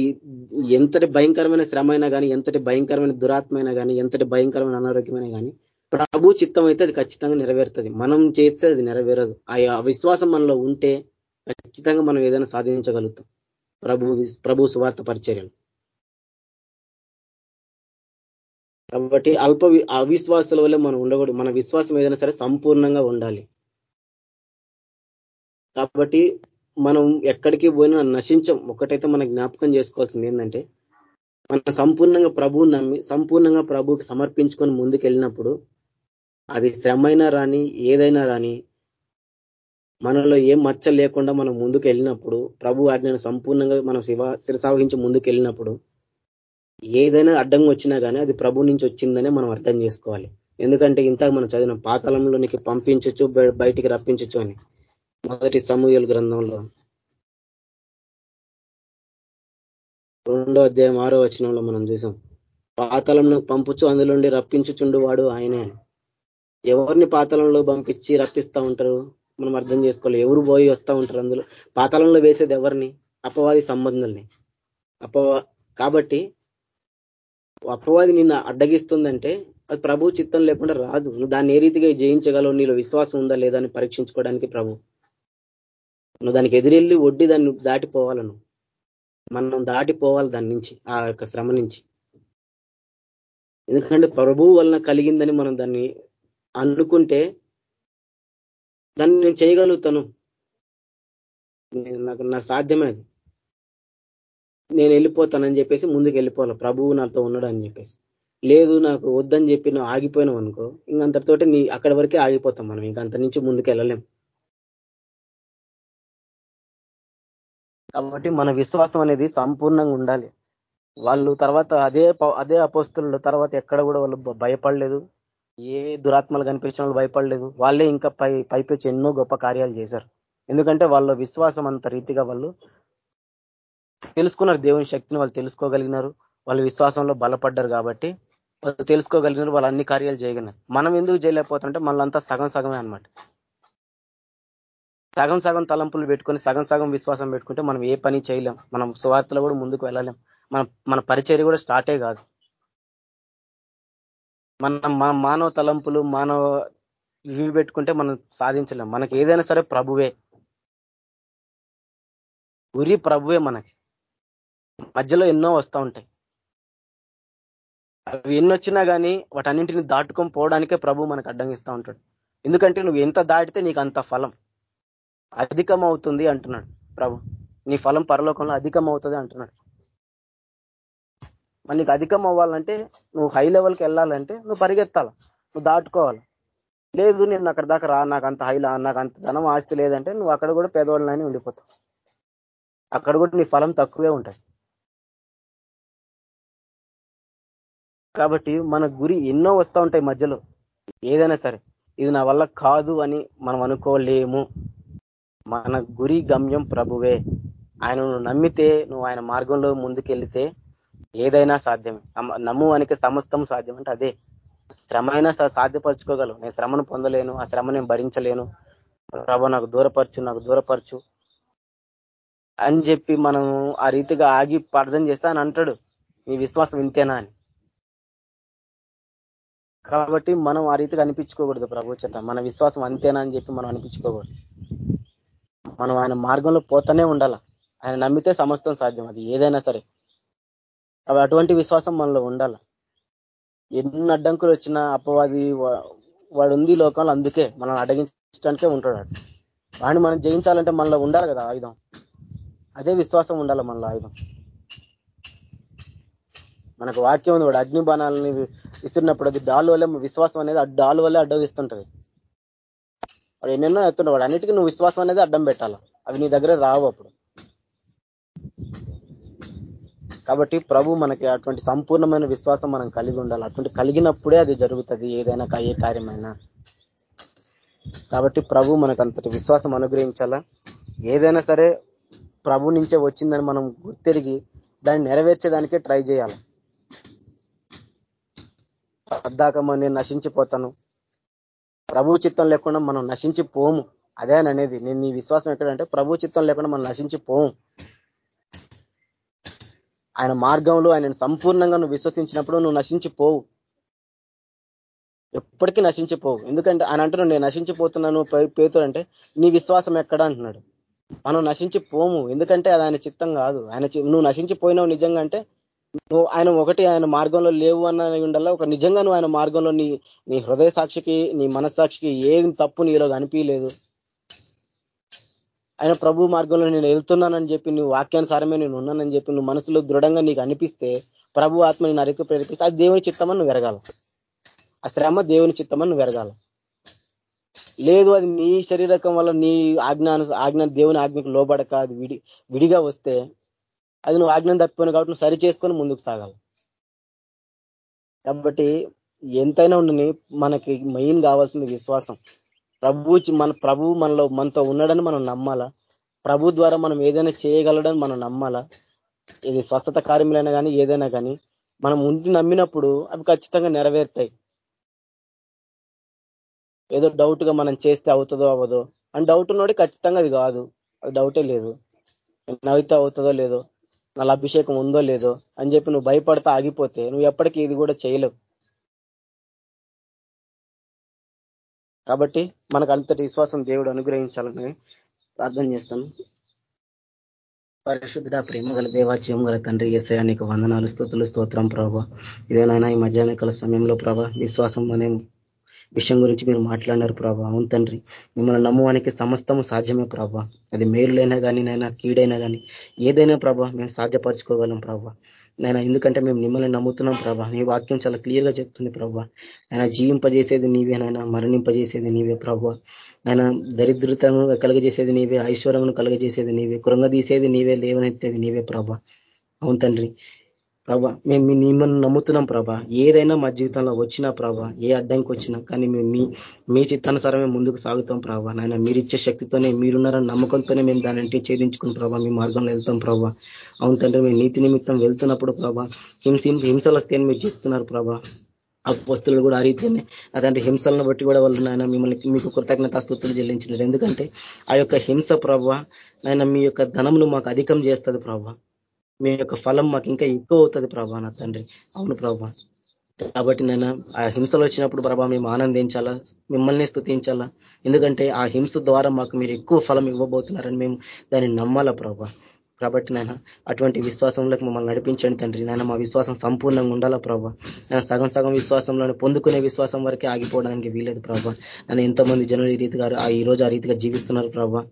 ఎంతటి భయంకరమైన శ్రమ అయినా కానీ ఎంతటి భయంకరమైన దురాత్మ అయినా కానీ ఎంతటి భయంకరమైన అనారోగ్యమైనా కానీ ప్రభు చిత్తం అయితే అది ఖచ్చితంగా నెరవేరుతుంది. మనం చేస్తే అది నెరవేరదు. ఆ విశ్వాసం మనలో ఉంటే ఖచ్చితంగా మనం ఏదైనా సాధించగలుగుతాం. ప్రభు ప్రభు సువార్త పరిచర్యలు. కాబట్టి అల్ప అవిశ్వాసాల వల్ల మనం ఉండకూడదు. మన విశ్వాసం ఏదైనా సరే సంపూర్ణంగా ఉండాలి. కాబట్టి మనం ఎక్కడికి పోయినా నశించం. ఒకటైతే మన జ్ఞాపకం చేసుకోవాల్సింది ఏంటంటే మనం సంపూర్ణంగా ప్రభువు నమ్మి సంపూర్ణంగా ప్రభుకి సమర్పించుకొని ముందుకెళ్ళినప్పుడు అది శ్రమైనా రాని ఏదైనా రాని మనలో ఏం మచ్చ లేకుండా మనం ముందుకు వెళ్ళినప్పుడు ప్రభు ఆజ్ఞను సంపూర్ణంగా మనం శివ శిరసావహించి ముందుకు వెళ్ళినప్పుడు ఏదైనా అడ్డంగా వచ్చినా కానీ అది ప్రభు నుంచి వచ్చిందనే మనం అర్థం చేసుకోవాలి. ఎందుకంటే ఇంత మనం చదివిన పాతాళంలోనికి పంపించచ్చు బయటికి రప్పించచ్చు అని. మొదటి సమూహల గ్రంథంలో రెండో అధ్యాయం ఆరో వచనంలో మనం చూసాం. పాతలంను పంపుచు అందులోండి రప్పించుచుండు వాడు ఆయనే. ఎవరిని పాతలంలో పంపించి రప్పిస్తూ ఉంటారు? మనం అర్థం చేసుకోవాలి. ఎవరు పోయి వస్తూ ఉంటారు అందులో? పాతలంలో వేసేది ఎవరిని? అపవాది సంబంధుల్ని. అపవా కాబట్టి అపవాది నిన్ను అడ్డగిస్తుందంటే అది ప్రభు చిత్తం లేకుండా రాదు. నువ్వు దాన్ని ఏ రీతిగా జయించగలవు? నీలో విశ్వాసం ఉందా లేదా అని పరీక్షించుకోవడానికి ప్రభు. నువ్వు దానికి ఎదురెళ్ళి వడ్డీ దాన్ని దాటిపోవాలను మనం దాటిపోవాలి దాని నుంచి ఆ యొక్క శ్రమ నుంచి. ఎందుకంటే ప్రభువు వలన కలిగిందని మనం దాన్ని అనుకుంటే దాన్ని నేను చేయగలుగుతాను. నాకు నాకు సాధ్యమే అది. నేను వెళ్ళిపోతానని చెప్పేసి ముందుకు వెళ్ళిపోవాలి. ప్రభువు నాతో ఉన్నాడు అని చెప్పేసి. లేదు నాకు వద్దని చెప్పి నువ్వు ఆగిపోయినావు అనుకో ఇంకంతటితోటి నీ అక్కడి వరకే ఆగిపోతాం మనం. ఇంకా అంత నుంచి ముందుకు వెళ్ళలేం. కాబట్టి మన విశ్వాసం అనేది సంపూర్ణంగా ఉండాలి. వాళ్ళు తర్వాత అదే అదే అపోస్తుల తర్వాత ఎక్కడ కూడా వాళ్ళు భయపడలేదు. ఏ దురాత్మలు కనిపించిన వాళ్ళు భయపడలేదు. వాళ్ళే ఇంకా పై పైపెచ్చి ఎన్నో గొప్ప కార్యాలు చేశారు. ఎందుకంటే వాళ్ళ విశ్వాసం అంత రీతిగా వాళ్ళు తెలుసుకున్నారు. దేవుని శక్తిని వాళ్ళు తెలుసుకోగలిగినారు. వాళ్ళ విశ్వాసంలో బలపడ్డారు కాబట్టి వాళ్ళు తెలుసుకోగలిగినారు. వాళ్ళు అన్ని కార్యాలు చేయగలిగినారు. మనం ఎందుకు చేయలేకపోతుంటే మళ్ళంతా సగం సగమే అనమాట సగం సగం తలంపులు పెట్టుకొని సగం సగం విశ్వాసం పెట్టుకుంటే మనం ఏ పని చేయలేం. మనం సువార్తలో కూడా ముందుకు వెళ్ళలేం. మన మన పరిచర్య కూడా స్టార్టే కాదు. మనం మన మానవ తలంపులు మానవ ఇవి పెట్టుకుంటే మనం సాధించలేం. మనకి ఏదైనా సరే ప్రభువే. ఉరి ప్రభువే మనకి. మధ్యలో ఎన్నో వస్తూ ఉంటాయి. అవి ఎన్ని వచ్చినా కానీ వాటన్నింటిని దాటుకొని పోవడానికే ప్రభు మనకు అడ్డంగిస్తూ ఉంటాడు. ఎందుకంటే నువ్వు ఎంత దాటితే నీకు అంత ఫలం. అధికం అవుతుంది అంటున్నాడు ప్రభు. నీ ఫలం పరలోకంలో అధికం అవుతుంది అంటున్నాడు. మరి నీకు అధికం అవ్వాలంటే నువ్వు హై లెవెల్కి వెళ్ళాలంటే నువ్వు పరిగెత్తాల. నువ్వు దాటుకోవాలి. లేదు నేను అక్కడ దాకా రా నాకు అంత హైలా నాకు అంత ధనం ఆస్తి లేదంటే నువ్వు అక్కడ కూడా పేదవాళ్ళని ఉండిపోతావు. అక్కడ కూడా నీ ఫలం తక్కువే ఉంటాయి. కాబట్టి మన గురి ఎన్నో వస్తూ ఉంటాయి మధ్యలో. ఏదైనా సరే ఇది నా వల్ల కాదు అని మనం అనుకోలేము. మన గురి గమ్యం ప్రభువే. ఆయనను నమ్మితే నువ్వు ఆయన మార్గంలో ముందుకెళ్తే ఏదైనా సాధ్యమే. నమ్ము అనికి సమస్తం సాధ్యం అంటే అదే. శ్రమ అయినా సాధ్యపరచుకోగలవు. నేను శ్రమను పొందలేను ఆ శ్రమ నేను భరించలేను. ప్రభు నాకు దూరపరచు నాకు దూరపరచు అని చెప్పి మనం ఆ రీతిగా ఆగి ప్రార్థన చేస్తా అని అంటాడు. నీ విశ్వాసం ఇంతేనా అని. కాబట్టి మనం ఆ రీతిగా అనిపించుకోకూడదు ప్రభు చేత. మన విశ్వాసం అంతేనా అని చెప్పి మనం అనిపించుకోకూడదు. మనం ఆయన మార్గంలో పోతూనే ఉండాల. ఆయన నమ్మితే సమస్తం సాధ్యం అది ఏదైనా సరే. అవి అటువంటి విశ్వాసం మనలో ఉండాల. ఎన్ని అడ్డంకులు వచ్చినా అపవాది వాడు ఉంది లోకంలో అందుకే మనం అడగించడానికే ఉంటాడు వాడిని మనం జయించాలంటే మనలో ఉండాలి కదా ఆయుధం. అదే విశ్వాసం ఉండాలి మనలో ఆయుధం. మనకు వాక్యం ఉంది వాడు అగ్ని బాణాలని ఇస్తున్నప్పుడు అది డాల్ వల్ల విశ్వాసం అనేది ఆ డాల్ వల్లే అడ్డగిస్తుంటది. వాడు ఎన్నెన్నో ఎత్తుండే వాడు అన్నిటికీ నువ్వు విశ్వాసం అనేది అడ్డం పెట్టాల. అవి నీ దగ్గర రావు అప్పుడు. కాబట్టి ప్రభు మనకి అటువంటి సంపూర్ణమైన విశ్వాసం మనం కలిగి ఉండాలి. అటువంటి కలిగినప్పుడే అది జరుగుతుంది ఏదైనా ఏ కార్యమైనా. కాబట్టి ప్రభు మనకు అంతటి విశ్వాసం అనుగ్రహించాలా? ఏదైనా సరే ప్రభు నుంచే వచ్చిందని మనం గుర్తిరిగి దాన్ని నెరవేర్చేదానికే ట్రై చేయాలి. అద్దాక నేను నశించిపోతాను. ప్రభు చిత్తం లేకుండా మనం నశించి పోము అదే అనేది నేను నీ విశ్వాసం ఎక్కడంటే ప్రభు చిత్తం లేకుండా మనం నశించి పోము ఆయన మార్గంలో ఆయన సంపూర్ణంగా నువ్వు విశ్వసించినప్పుడు నువ్వు నశించిపోవు. ఎప్పటికీ నశించిపోవు. ఎందుకంటే ఆయన అంటున్నాడు నేను నశించిపోతున్నాను. పేతుడు అంటే నీ విశ్వాసం ఎక్కడ? అంటున్నాడు. మనం నశించిపోము. ఎందుకంటే అది ఆయన చిత్తం కాదు. ఆయన నువ్వు నశించిపోయినావు నిజంగా అంటే నువ్వు ఆయన ఒకటి ఆయన మార్గంలో లేవు అన్న ఉండాలా ఒక నిజంగా నువ్వు ఆయన మార్గంలో నీ నీ హృదయ సాక్షికి నీ మనస్సాక్షికి ఏది తప్పు నీలో కనిపించలేదు. ఆయన ప్రభు మార్గంలో నేను వెళ్తున్నానని చెప్పి నువ్వు వాక్యానుసారమే నేను ఉన్నానని చెప్పి నువ్వు మనసులో దృఢంగా నీకు అనిపిస్తే ప్రభు ఆత్మ నేను అరిక ప్రేరేపిస్తే అది దేవుని చిత్తమని నువ్వు ఎరగాల. ఆ శ్రమ దేవుని చిత్తమని నువ్వు లేదు అది నీ శరీరకం వల్ల నీ ఆజ్ఞాను ఆజ్ఞ దేవుని ఆజ్ఞకు లోబడక అది విడి విడిగా వస్తే అది నువ్వు ఆజ్ఞం తప్పిపోయినావు కాబట్టి నువ్వు సరి చేసుకొని ముందుకు సాగాలి. కాబట్టి ఎంతైనా ఉండని మనకి మెయిన్ కావాల్సింది విశ్వాసం. ప్రభు మన ప్రభు మనలో మనతో ఉన్నాడని మనం నమ్మాలా? ప్రభు ద్వారా మనం ఏదైనా చేయగలడని మనం నమ్మాలా? ఇది స్వస్థత కార్యములైనా కానీ ఏదైనా కానీ మనం ఉండి నమ్మినప్పుడు అవి ఖచ్చితంగా నెరవేరుతాయి. ఏదో డౌట్గా మనం చేస్తే అవుతుందో అవ్వదో అని డౌట్ ఉన్నోడి ఖచ్చితంగా అది కాదు. అది డౌటే లేదు. నవ్వితే అవుతుందో లేదో నా అభిషేకం ఉందో లేదో అని చెప్పి నువ్వు భయపడతా ఆగిపోతే నువ్వు ఎప్పటికీ ఇది కూడా చేయలేవు. కాబట్టి మనకు అంతటి విశ్వాసం దేవుడు అనుగ్రహించాలని ప్రార్థన చేస్తాను. పరిశుద్ధ ప్రేమ గల దేవాచ్యం గల తండ్రి ఏసయ నీకు వందనాలు స్థుతులు స్తోత్రం ప్రభా. ఇదేనైనా ఈ మధ్యాహ్న కల సమయంలో ప్రభా విశ్వాసం అనే విషయం గురించి మీరు మాట్లాడినారు ప్రభా. అవును తండ్రి. మిమ్మల్ని నమ్మువానికి సమస్తము సాధ్యమే ప్రభా. అది మేలులైనా కానీ నైనా కీడైనా కానీ ఏదైనా ప్రభా మేము సాధ్యపరచుకోగలం ప్రభా. నేను ఎందుకంటే మేము మిమ్మల్ని నమ్ముతున్నాం ప్రభా. నీ వాక్యం చాలా క్లియర్గా చెప్తుంది ప్రభా. ఆయన జీవింపజేసేది నీవే నాయన మరణింపజేసేది నీవే ప్రభా. ఆయన దరిద్రతను కలగజేసేది నీవే ఐశ్వర్యమును కలగజేసేది నీవే కృంగదీసేది నీవే లేవనెత్తేది నీవే ప్రభా. అవును తండ్రి. ప్రభా మేము మీ నిమ్మల్ని నమ్ముతున్నాం ప్రభా. ఏదైనా మా జీవితంలో వచ్చినా ప్రభా ఏ అడ్డంకి వచ్చినా కానీ మేము మీ మీ చిత్తానుసారమే ముందుకు సాగుతాం ప్రభా. నాయన మీరు ఇచ్చే శక్తితోనే మీరున్నారని నమ్మకంతోనే మేము దాని ఛేదించుకుని ప్రభా మీ మార్గంలో వెళ్తాం ప్రభా. అవును తండ్రి మేము నీతి నిమిత్తం వెళ్తున్నప్పుడు ప్రభా హింస హింసలు వస్తాయని మీరు చెప్తున్నారు ప్రభా. ఆ వస్తువులు కూడా ఆ రీతినే అదంటే హింసలను బట్టి కూడా వాళ్ళు నాయన మిమ్మల్ని మీకు కృతజ్ఞత స్థుతులు చెల్లించినారు. ఎందుకంటే ఆ యొక్క హింస ప్రభా నాయన మీ యొక్క ధనమును మాకు అధికం చేస్తుంది ప్రభావ మీ యొక్క ఫలం మాకు ఇంకా ఎక్కువ అవుతుంది ప్రభా నా తండ్రి. అవును ప్రభా. కాబట్టి నేను ఆ హింసలు వచ్చినప్పుడు ప్రభా మేము ఆనందించాలా? మిమ్మల్ని స్థుతించాలా ఎందుకంటే ఆ హింస ద్వారా మాకు మీరు ఎక్కువ ఫలం ఇవ్వబోతున్నారని మేము దాన్ని నమ్మాలా ప్రభా. కాబట్టి నేను అటువంటి విశ్వాసంలోకి మమ్మల్ని నడిపించండి తండ్రి. నేను మా విశ్వాసం సంపూర్ణంగా ఉండాలా ప్రభా? నేను సగం సగం విశ్వాసంలోనే పొందుకునే విశ్వాసం వరకే ఆగిపోవడానికి వీలేదు ప్రభా. నన్ను ఎంతోమంది జనులు ఈ రీతిగా ఈ రోజు ఆ రీతిగా జీవిస్తున్నారు ప్రభా.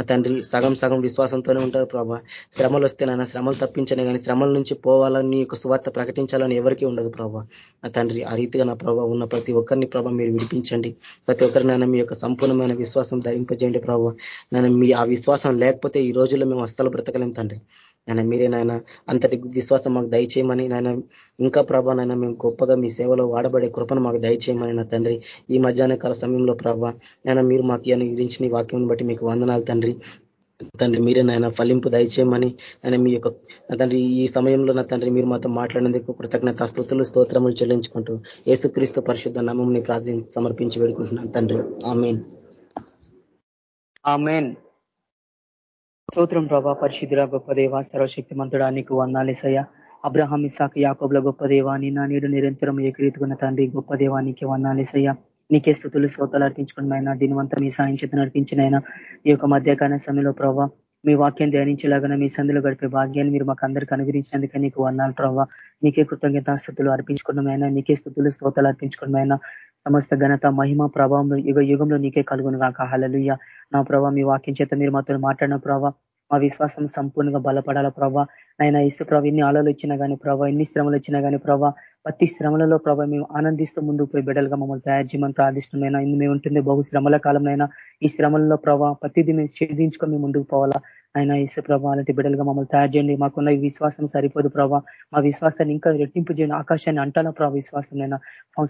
ఆ తండ్రి సగం సగం విశ్వాసంతోనే ఉంటారు ప్రభా. శ్రమలు వస్తే నాయన శ్రమలు తప్పించనే కానీ శ్రమల నుంచి పోవాలని యొక్క సువార్త ప్రకటించాలని ఎవరికీ ఉండదు ప్రభా. ఆ తండ్రి ఆ రీతిగా నా ప్రభా ఉన్న ప్రతి ఒక్కరిని ప్రభా మీరు విడిపించండి. ప్రతి ఒక్కరి నాయన మీ యొక్క సంపూర్ణమైన విశ్వాసం ధరింపజేయండి ప్రభావ నన్ను మీ ఆ విశ్వాసం లేకపోతే ఈ రోజుల్లో మేము అస్సలు బ్రతకలేం తండ్రి. నాయన మీరే నాయన అంతటి విశ్వాసం మాకు దయచేయమని నాయన ఇంకా ప్రభా నాయన మేము గొప్పగా మీ సేవలో వాడబడే కృపను మాకు దయచేయమని నా తండ్రి. ఈ మధ్యాహ్న కాల సమయంలో ప్రభా నాయన మీరు మాకు గురించి వాక్యం బట్టి మీకు వందనాలు తండ్రి. తండ్రి మీరే నాయన ఫలింపు దయచేయమని ఆయన మీ యొక్క తండ్రి ఈ సమయంలో నా తండ్రి మీరు మాతో మాట్లాడినందుకు కృతజ్ఞత స్థుతులు స్తోత్రములు చెల్లించుకుంటూ యేసుక్రీస్తు పరిశుద్ధ నామంని ప్రార్థి సమర్పించి వేడుకుంటున్నాను తండ్రి. ఆమెన్. ఆమెన్. స్తోత్రం ప్రభా పరిశుద్ధుల గొప్ప దేవ సర్వశక్తి మంతుడా నీకు వందాలేసయ్య అబ్రహాం ఇసాక్ యాకోబ్ల గొప్ప దేవా నా నీడు నిరంతరం ఏకరీతుకున్న తండ్రి గొప్ప దేవానికి వందాలేసయ్యా నీకే స్థుతులు శ్రోతలు అర్పించుకుని ఆయన దీనివంతా మీ సాయం చేత నడిపించినైనా ఈ యొక్క మధ్యకాల సమయంలో ప్రభావ మీ వాక్యం ధ్యానించేలాగా మీ సందులో గడిపే భాగ్యాన్ని మీరు మాకు అందరికీ అనుగ్రహించినందుకే నీకు వందాలు ప్రభావ నీకే కృతజ్ఞత స్థుతులు అర్పించుకున్నమైనా నీకే స్థుతులు శ్రోతలు అర్పించుకున్నమైనా సమస్త ఘనత మహిమ ప్రభావం యుగ యుగంలో నీకే కలుగును కాక హలలుయ్య నా ప్రభావ మీ వాక్యం చేత మీరు మాతో మాట్లాడిన ప్రభావ మా విశ్వాసం సంపూర్ణంగా బలపడాల ప్రభావ ఆయన ఇసు ప్రభ ఎన్ని ఆలోలు వచ్చినా కానీ ప్రభా ఎన్ని శ్రమలు వచ్చినా కానీ ప్రభా ప్రతి శ్రమలలో ప్రభ మేము ఆనందిస్తూ ముందుకు పోయి బిడ్డలుగా మమ్మల్ని తయారు చేయమని ప్రార్థిష్టమైన ఇందు మేము ఉంటుంది బహు శ్రమల కాలంలో ఈ శ్రమలలో ప్రభావ ప్రతిదీ మేము ఛేదించుకొని మేము ముందుకు పోవాలా. ఆయన ఇసు ప్రభా అలాంటి బిడ్డలుగా మమ్మల్ని తయారు చేయండి. మాకున్న విశ్వాసం సరిపోదు ప్రభా. మా విశ్వాసాన్ని ఇంకా రెట్టింపు చేయండి ఆకాశాన్ని అంటాల ప్రభావ విశ్వాసమైన?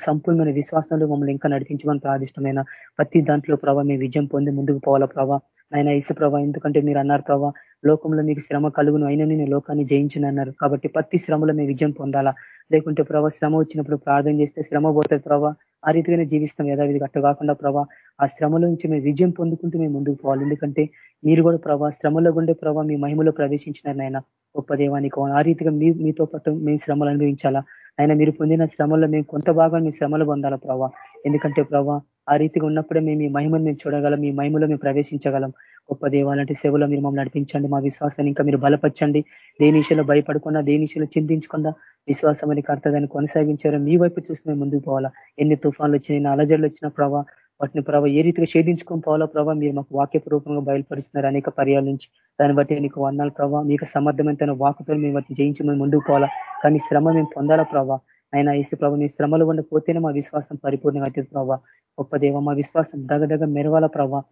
సంపూర్ణమైన విశ్వాసంలో మమ్మల్ని ఇంకా నడిపించమని ప్రార్థిష్టమైన ప్రతి దాంట్లో ప్రభావ మేము విజయం పొంది ముందుకు పోవాలా ప్రభా. ఆయన ఇసు ప్రభా ఎందుకంటే మీరు అన్నారు ప్రభా లోకంలో మీకు శ్రమ కలుగును అయినా నేను లోకాన్ని జయించిన అన్నారు. కాబట్టి ప్రతి శ్రమలో మేము విజయం పొందాలా. లేకుంటే ప్రభా శ్రమ వచ్చినప్పుడు ప్రార్థన చేస్తే శ్రమ పోతుంది ప్రభా. ఆ రీతిగానే జీవిస్తాం యథావిధి అట్టు కాకుండా ప్రభా ఆ శ్రమలో నుంచి మేము విజయం పొందుకుంటూ మేము ముందుకు పోవాలి. ఎందుకంటే మీరు కూడా ప్రభా శ్రమలో ఉండే ప్రభా మీ మహిమలో ప్రవేశించినారు నాయన. గొప్ప దేవానికి ఆ రీతిగా మీ మీతో పాటు మేము శ్రమలు అనుభవించాలా. ఆయన మీరు పొందిన శ్రమల్లో మేము కొంత భాగం మీ శ్రమలు పొందాల ప్రభా? ఎందుకంటే ప్రభా ఆ రీతిగా ఉన్నప్పుడే మేము మీ మహిమను మేము చూడగలం మీ మహిమలో మేము ప్రవేశించగలం. గొప్ప దేవాలంటే సేవలో మీరు మమ్మల్ని నడిపించండి మా విశ్వాసాన్ని ఇంకా మీరు బలపరచండి. దేని విషయంలో భయపడకుండా దేని విషయంలో చింతించకుండా విశ్వాసం అని కర్తదాన్ని కొనసాగించారు మీ వైపు చూసి మేము ముందుకు పోవాలా. ఎన్ని తుఫాన్లు వచ్చినాయి అలజడులు వచ్చిన ప్రభావ వాటిని ప్రభావ ఏ రీతిగా ఛేదించుకొని పోవాలో ప్రభావ మీరు మాకు వాక్య రూపంగా బయలుపరుస్తున్నారు అనేక పర్యాల నుంచి. దాన్ని బట్టి నీకు వందాల ప్రభావ మీకు సమర్థమైన వాకుతో మేము వాటిని జయించి మేము ముందుకు పోవాలా. కానీ శ్రమ మేము పొందాలా ప్రభావ అయినా ఇస్తే ప్రభావ మీ శ్రమలు ఉండకపోతేనే మా విశ్వాసం పరిపూర్ణంగా అవుతుంది ప్రభావ గొప్ప దేవ మా విశ్వాసం దగదగ మెరవాల ప్రభావ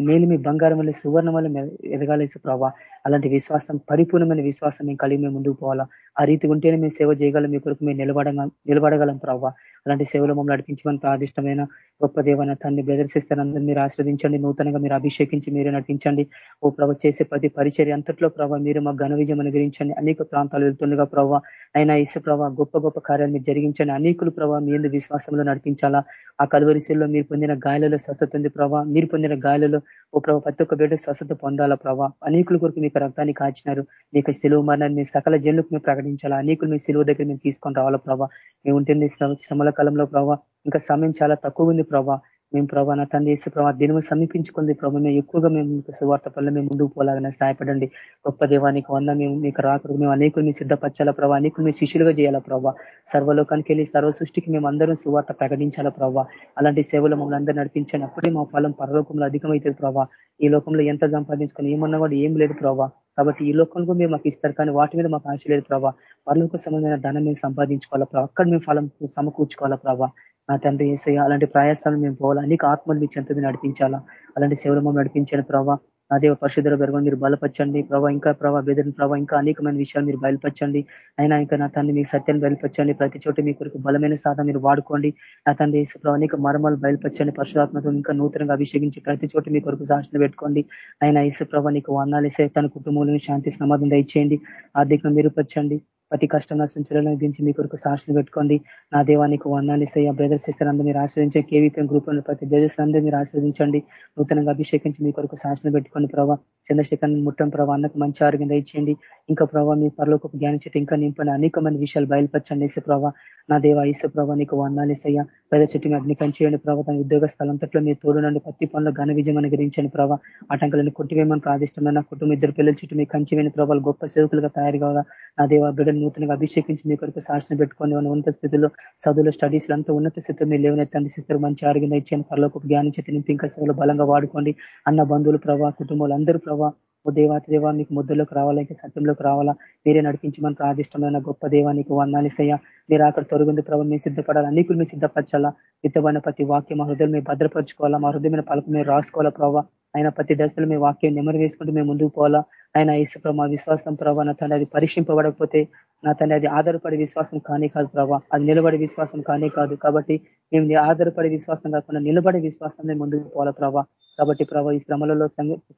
మేలు మీ బంగారం వల్ల సువర్ణం వల్ల ఎదగాలేసు ప్రభావ అలాంటి విశ్వాసం పరిపూర్ణమైన విశ్వాసం మేము కలిగి మేము ముందుకు పోవాలా. ఆ రీతి ఉంటేనే మేము సేవ చేయగలం మీ కొరకు మేము నిలబడగా నిలబడగలం ప్రభావ అలాంటి సేవలు మమ్మల్ని నడిపించమని ప్రాదిష్టమైన గొప్ప దేవన తండ్రి బ్రదర్స్ ఇస్తారందరూ మీరు ఆశ్రదించండి నూతనంగా మీరు అభిషేకించి మీరే నటించండి ఓ ప్రభ చేసే ప్రతి పరిచర్య అంతట్లో ప్రభావ మీరు మా ఘన విజయం అనుగ్రహించండి. అనేక ప్రాంతాలు వెళ్తుండగా ప్రభావ అయినా ఇసు ప్రభావ గొప్ప గొప్ప కార్యాలు మీరు జరిగించండి. అనేకులు ప్రభావ మీ ఎందు విశ్వాసంలో నడిపించాలా? ఆ కలువరిశీల్లో మీరు పొందిన గాయాలలో స్వస్థత ఉంది ప్రభావ మీరు పొందిన గాయాలలో ఓ ప్రభావ ప్రతి ఒక్క బిడ్డ స్వస్థత పొందాలా ప్రభావ అనేకుల కొరకు మీకు రక్తాన్ని కాచినారు. మీకు సెలువు మరణాన్ని సకల జన్లకు మేము ప్రకటించాలా అనేకులు మీ సిలువ దగ్గర మేము తీసుకొని రావాలా ప్రభావ మేము ఉంటుంది శ్రమల కాలంలో ప్రభావ ఇంకా సమయం చాలా తక్కువ ఉంది ప్రభావ మేము ప్రభా నా తండ్రి చేస్తే ప్రభావ దినము సమీపించుకుంది ప్రభావ మేము ఎక్కువగా మేము సువార్త పనులు మేము ముందుకు పోలాగానే సహాయపడండి. గొప్ప దేవానికి వంద మేము మీకు రాకరు మేము అనేకుల్ని సిద్ధపరచాలా ప్రభావ అనేకులు మేము శిష్యులుగా చేయాలా ప్రభావ సర్వలోకానికి వెళ్ళి సర్వ సృష్టికి మేము అందరం సువార్త ప్రకటించాలా ప్రభావ అలాంటి సేవలు మమ్మల్ని అందరూ నడిపించండి. అప్పుడే మా ఫలం పరలోకంలో అధికమవుతుంది ప్రభావ ఈ లోకంలో ఎంత సంపాదించుకొని ఏమన్నా కూడా ఏం లేదు ప్రభావ కాబట్టి ఈ లోకంలో మీరు మాకు ఇస్తారు కానీ వాటి మీద మాకు ఆశ లేదు ప్రభావ పరలోక సంబంధమైన ధనం మేము సంపాదించుకోవాలా ప్రభావ అక్కడ మేము ఫలం సమకూర్చుకోవాలా ప్రభావ నా తండ్రి ఏసయ్య అలాంటి ప్రయాసాలను మేము పోవాలా? అనేక ఆత్మలు మీ చెంతది నడిపించాలా? అలాంటి సేవలు మమ్మల్ని నడిపించండి ప్రభావ నా దేవ పరిశుద్ధ మీరు బలపరచండి ప్రభావ ఇంకా ప్రభావ బెదిరిన ప్రభావ ఇంకా అనేకమైన విషయాలు మీరు బయలుపరచండి. అయినా ఇంకా నా తండ్రి మీ సత్యాన్ని బయలుపరచండి. ప్రతి చోట మీ కొరకు బలమైన సాధన మీరు వాడుకోండి. నా తండ్రి ప్రభావ అనేక మర్మాలు బయలుపరచండి. పరిశుధాత్మతో ఇంకా నూతనంగా అభిషేకించి ప్రతి చోట మీ కొరకు సాక్షణ పెట్టుకోండి. ఆయన ఈసు ప్రభావ నీకు వందాలేసే తన కుటుంబంలో శాంతి సమాధానం దయచేయండి. ఆర్థికంగా మెరుగుపరచండి. ప్రతి కష్టం నష్టం చెల్లెలను గురించి మీ కొరకు సాక్షులు పెట్టుకోండి. నా దేవానికి వర్ణాలు ఇస్తాయి. బ్రదర్స్ ఇస్తారు అందరూ మీరు ఆశ్రదించే కేవీపీఎం గ్రూప్ ప్రతి బ్రదర్స్ అందరూ మీరు ఆశ్రదించండి నూతనంగా అభిషేకించి మీ కొరకు సాక్షులు పెట్టుకోండి ప్రభావ చంద్రశేఖర్ ముట్టం ప్రభావ అన్నకు మంచి ఆరోగ్యం దయచేయండి. ఇంకా ప్రభావ మీ పరలోకి జ్ఞానం చేతి ఇంకా నింపండి అనేక మంది విషయాలు బయలుపరచండి. ఇసు ప్రభావ నా దేవ ఇసు ప్రభావ నీకు వర్ణాలు ఇస్తాయా. పెద్ద చెట్టు మీ అగ్ని కంచేయండి ప్రభావ తన ఉద్యోగ స్థలంతట్లో మీరు తోడునండి. ప్రతి పనులు ఘన విజయం అనుగ్రహించండి ప్రభావ ఆటంకాలను కొట్టివేయమని ప్రాదిష్టమైన కుటుంబం ఇద్దరు పిల్లల చుట్టూ మీ కంచివేని ప్రభావాలు గొప్ప సేవకులుగా తయారు కావాలా. నా దేవ బిడ్డలు నూతనంగా అభిషేకించి మీ కొరకు సాక్షిని పెట్టుకొని ఉన్నత స్థితిలో చదువులో స్టడీస్ అంతా ఉన్నత స్థితిలో మీరు లేవనెత్తి అందిస్తారు మంచి ఆరోగ్యం ఇచ్చాను పర్లోకి జ్ఞానం చేతి నింపి ఇంకా సేవలు బలంగా వాడుకోండి. అన్న బంధువులు ప్రభావ కుటుంబాలు అందరూ ప్రభావ ఓ దేవాతి దేవా మీకు ముద్దలోకి రావాలా ఇంకా సత్యంలోకి రావాలా? మీరే నడిపించమని ప్రాదిష్టమైన గొప్ప దేవానికి వందాలిసయ్యా మీరు అక్కడ తొలగింది ప్రభావ మీరు సిద్ధపడాలి? అన్నికులు మీరు సిద్ధపరచాలా? విత్తబడిన ప్రతి వాక్యం మా హృదయం మీరు భద్రపరచుకోవాలా? మా హృదయమైన పలుకు మీరు రాసుకోవాలా ప్రభావ ఆయన ప్రతి దశలో మీ వాక్యం నెమరు వేసుకుంటూ మేము ముందుకు పోవాలా? ఆయన ఇసు మా విశ్వాసం ప్రభావ నా తండ్రి అది పరీక్షింపబడకపోతే నా తండ్రి అది ఆధారపడి విశ్వాసం కానే కాదు ప్రభావ అది నిలబడే విశ్వాసం కానే కాదు. కాబట్టి మేము ఆధారపడే విశ్వాసం కాకుండా నిలబడే విశ్వాసం ముందుకు పోవాలా ప్రభావ కాబట్టి ప్రభావ ఈ శ్రమలలో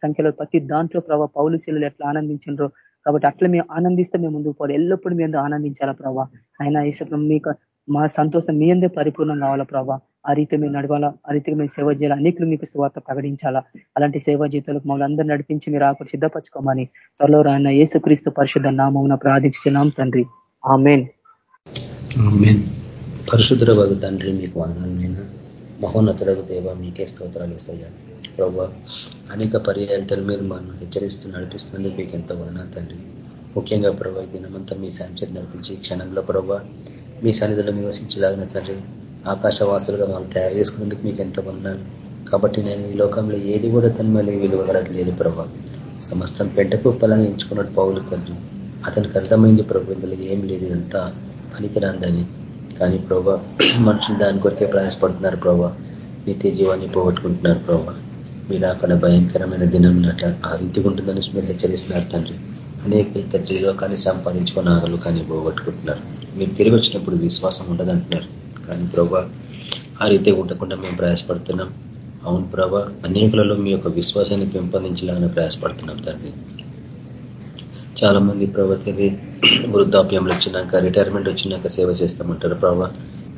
సంఖ్యలో ప్రతి దాంట్లో ప్రభావ పౌలు శిలులు ఎట్లా ఆనందించిండ్రో కాబట్టి అట్లా మేము ఆనందిస్తే మేము ముందుకు పోవాలి. ఎల్లప్పుడూ మేము ఆనందించాలా ప్రభావ ఆయన ఈ మీకు మా సంతోషం మీ అందే పరిపూర్ణం కావాలా ప్రభావ ఆ రీతి మేము నడవాలా? ఆ రీతిగా మేము సేవ చేయాలా అనేకులు మీకు స్వార్థ ప్రకటించాలా? అలాంటి సేవా జీతాలకు మమ్మల్ని అందరూ నడిపించి మీరు ఆకు సిద్ధపరచుకోమని త్వరలో రాన్న యేసుక్రీస్తు పరిశుద్ధ నామం ప్రార్థించున్నాం తండ్రి. ఆమెన్. పరిశుద్ధ వగు తండ్రి మీకు వందనైనా మహోన్నతుడకు దేవ మీకే స్తోత్రాలు ఇస్తాయా? ప్రభావ అనేక పర్యాలతో మీరు మనం హెచ్చరిస్తూ నడిపిస్తున్నందుకు మీకు ఎంతో వదనా తండ్రి. ముఖ్యంగా ప్రభావ దినమంతా మీ సాంచర్ నడిపించి క్షణంలో ప్రభావ మీ సన్నిధిలో నివసించలాగిన తండ్రి ఆకాశవాసులుగా మనం తయారు చేసుకునేందుకు మీకు ఎంత వందనాలు. కాబట్టి నేను ఈ లోకంలో ఏది కూడా తన మళ్ళీ విలువగలది లేదు ప్రభా. సమస్తం పెంటకు ఫలంగా ఎంచుకున్నట్టు పౌలు తండ్రి అతనికి అర్థమైంది ప్రభు ఇందులో ఏం లేదు ఇదంతా పనికిరాందని కానీ ప్రభా మనుషులు దాని కొరికే ప్రయాసపడుతున్నారు ప్రభా. నిత్య జీవాన్ని పోగొట్టుకుంటున్నారు ప్రభా. మీరు అక్కడ భయంకరమైన దినం ఆ రీతిగా ఉంటుందని మీరు హెచ్చరిస్తున్నారు తండ్రి. అనేక తండ్రి లోకాన్ని సంపాదించుకొని ఆగలు కానీ పోగొట్టుకుంటున్నారు. మీరు తిరిగి వచ్చినప్పుడు విశ్వాసం ఉండదంటున్నారు. కానీ ప్రభా ఆ రీతి ఉండకుండా మేము ప్రయాసపడుతున్నాం. అవును ప్రభా అనేకులలో మీ యొక్క విశ్వాసాన్ని పెంపొందించాలని ప్రయాసపడుతున్నాం తండ్రి. చాలా మంది ప్రభావి వృద్ధాప్యంలో వచ్చినాక రిటైర్మెంట్ వచ్చినాక సేవ చేస్తామంటారు ప్రభా.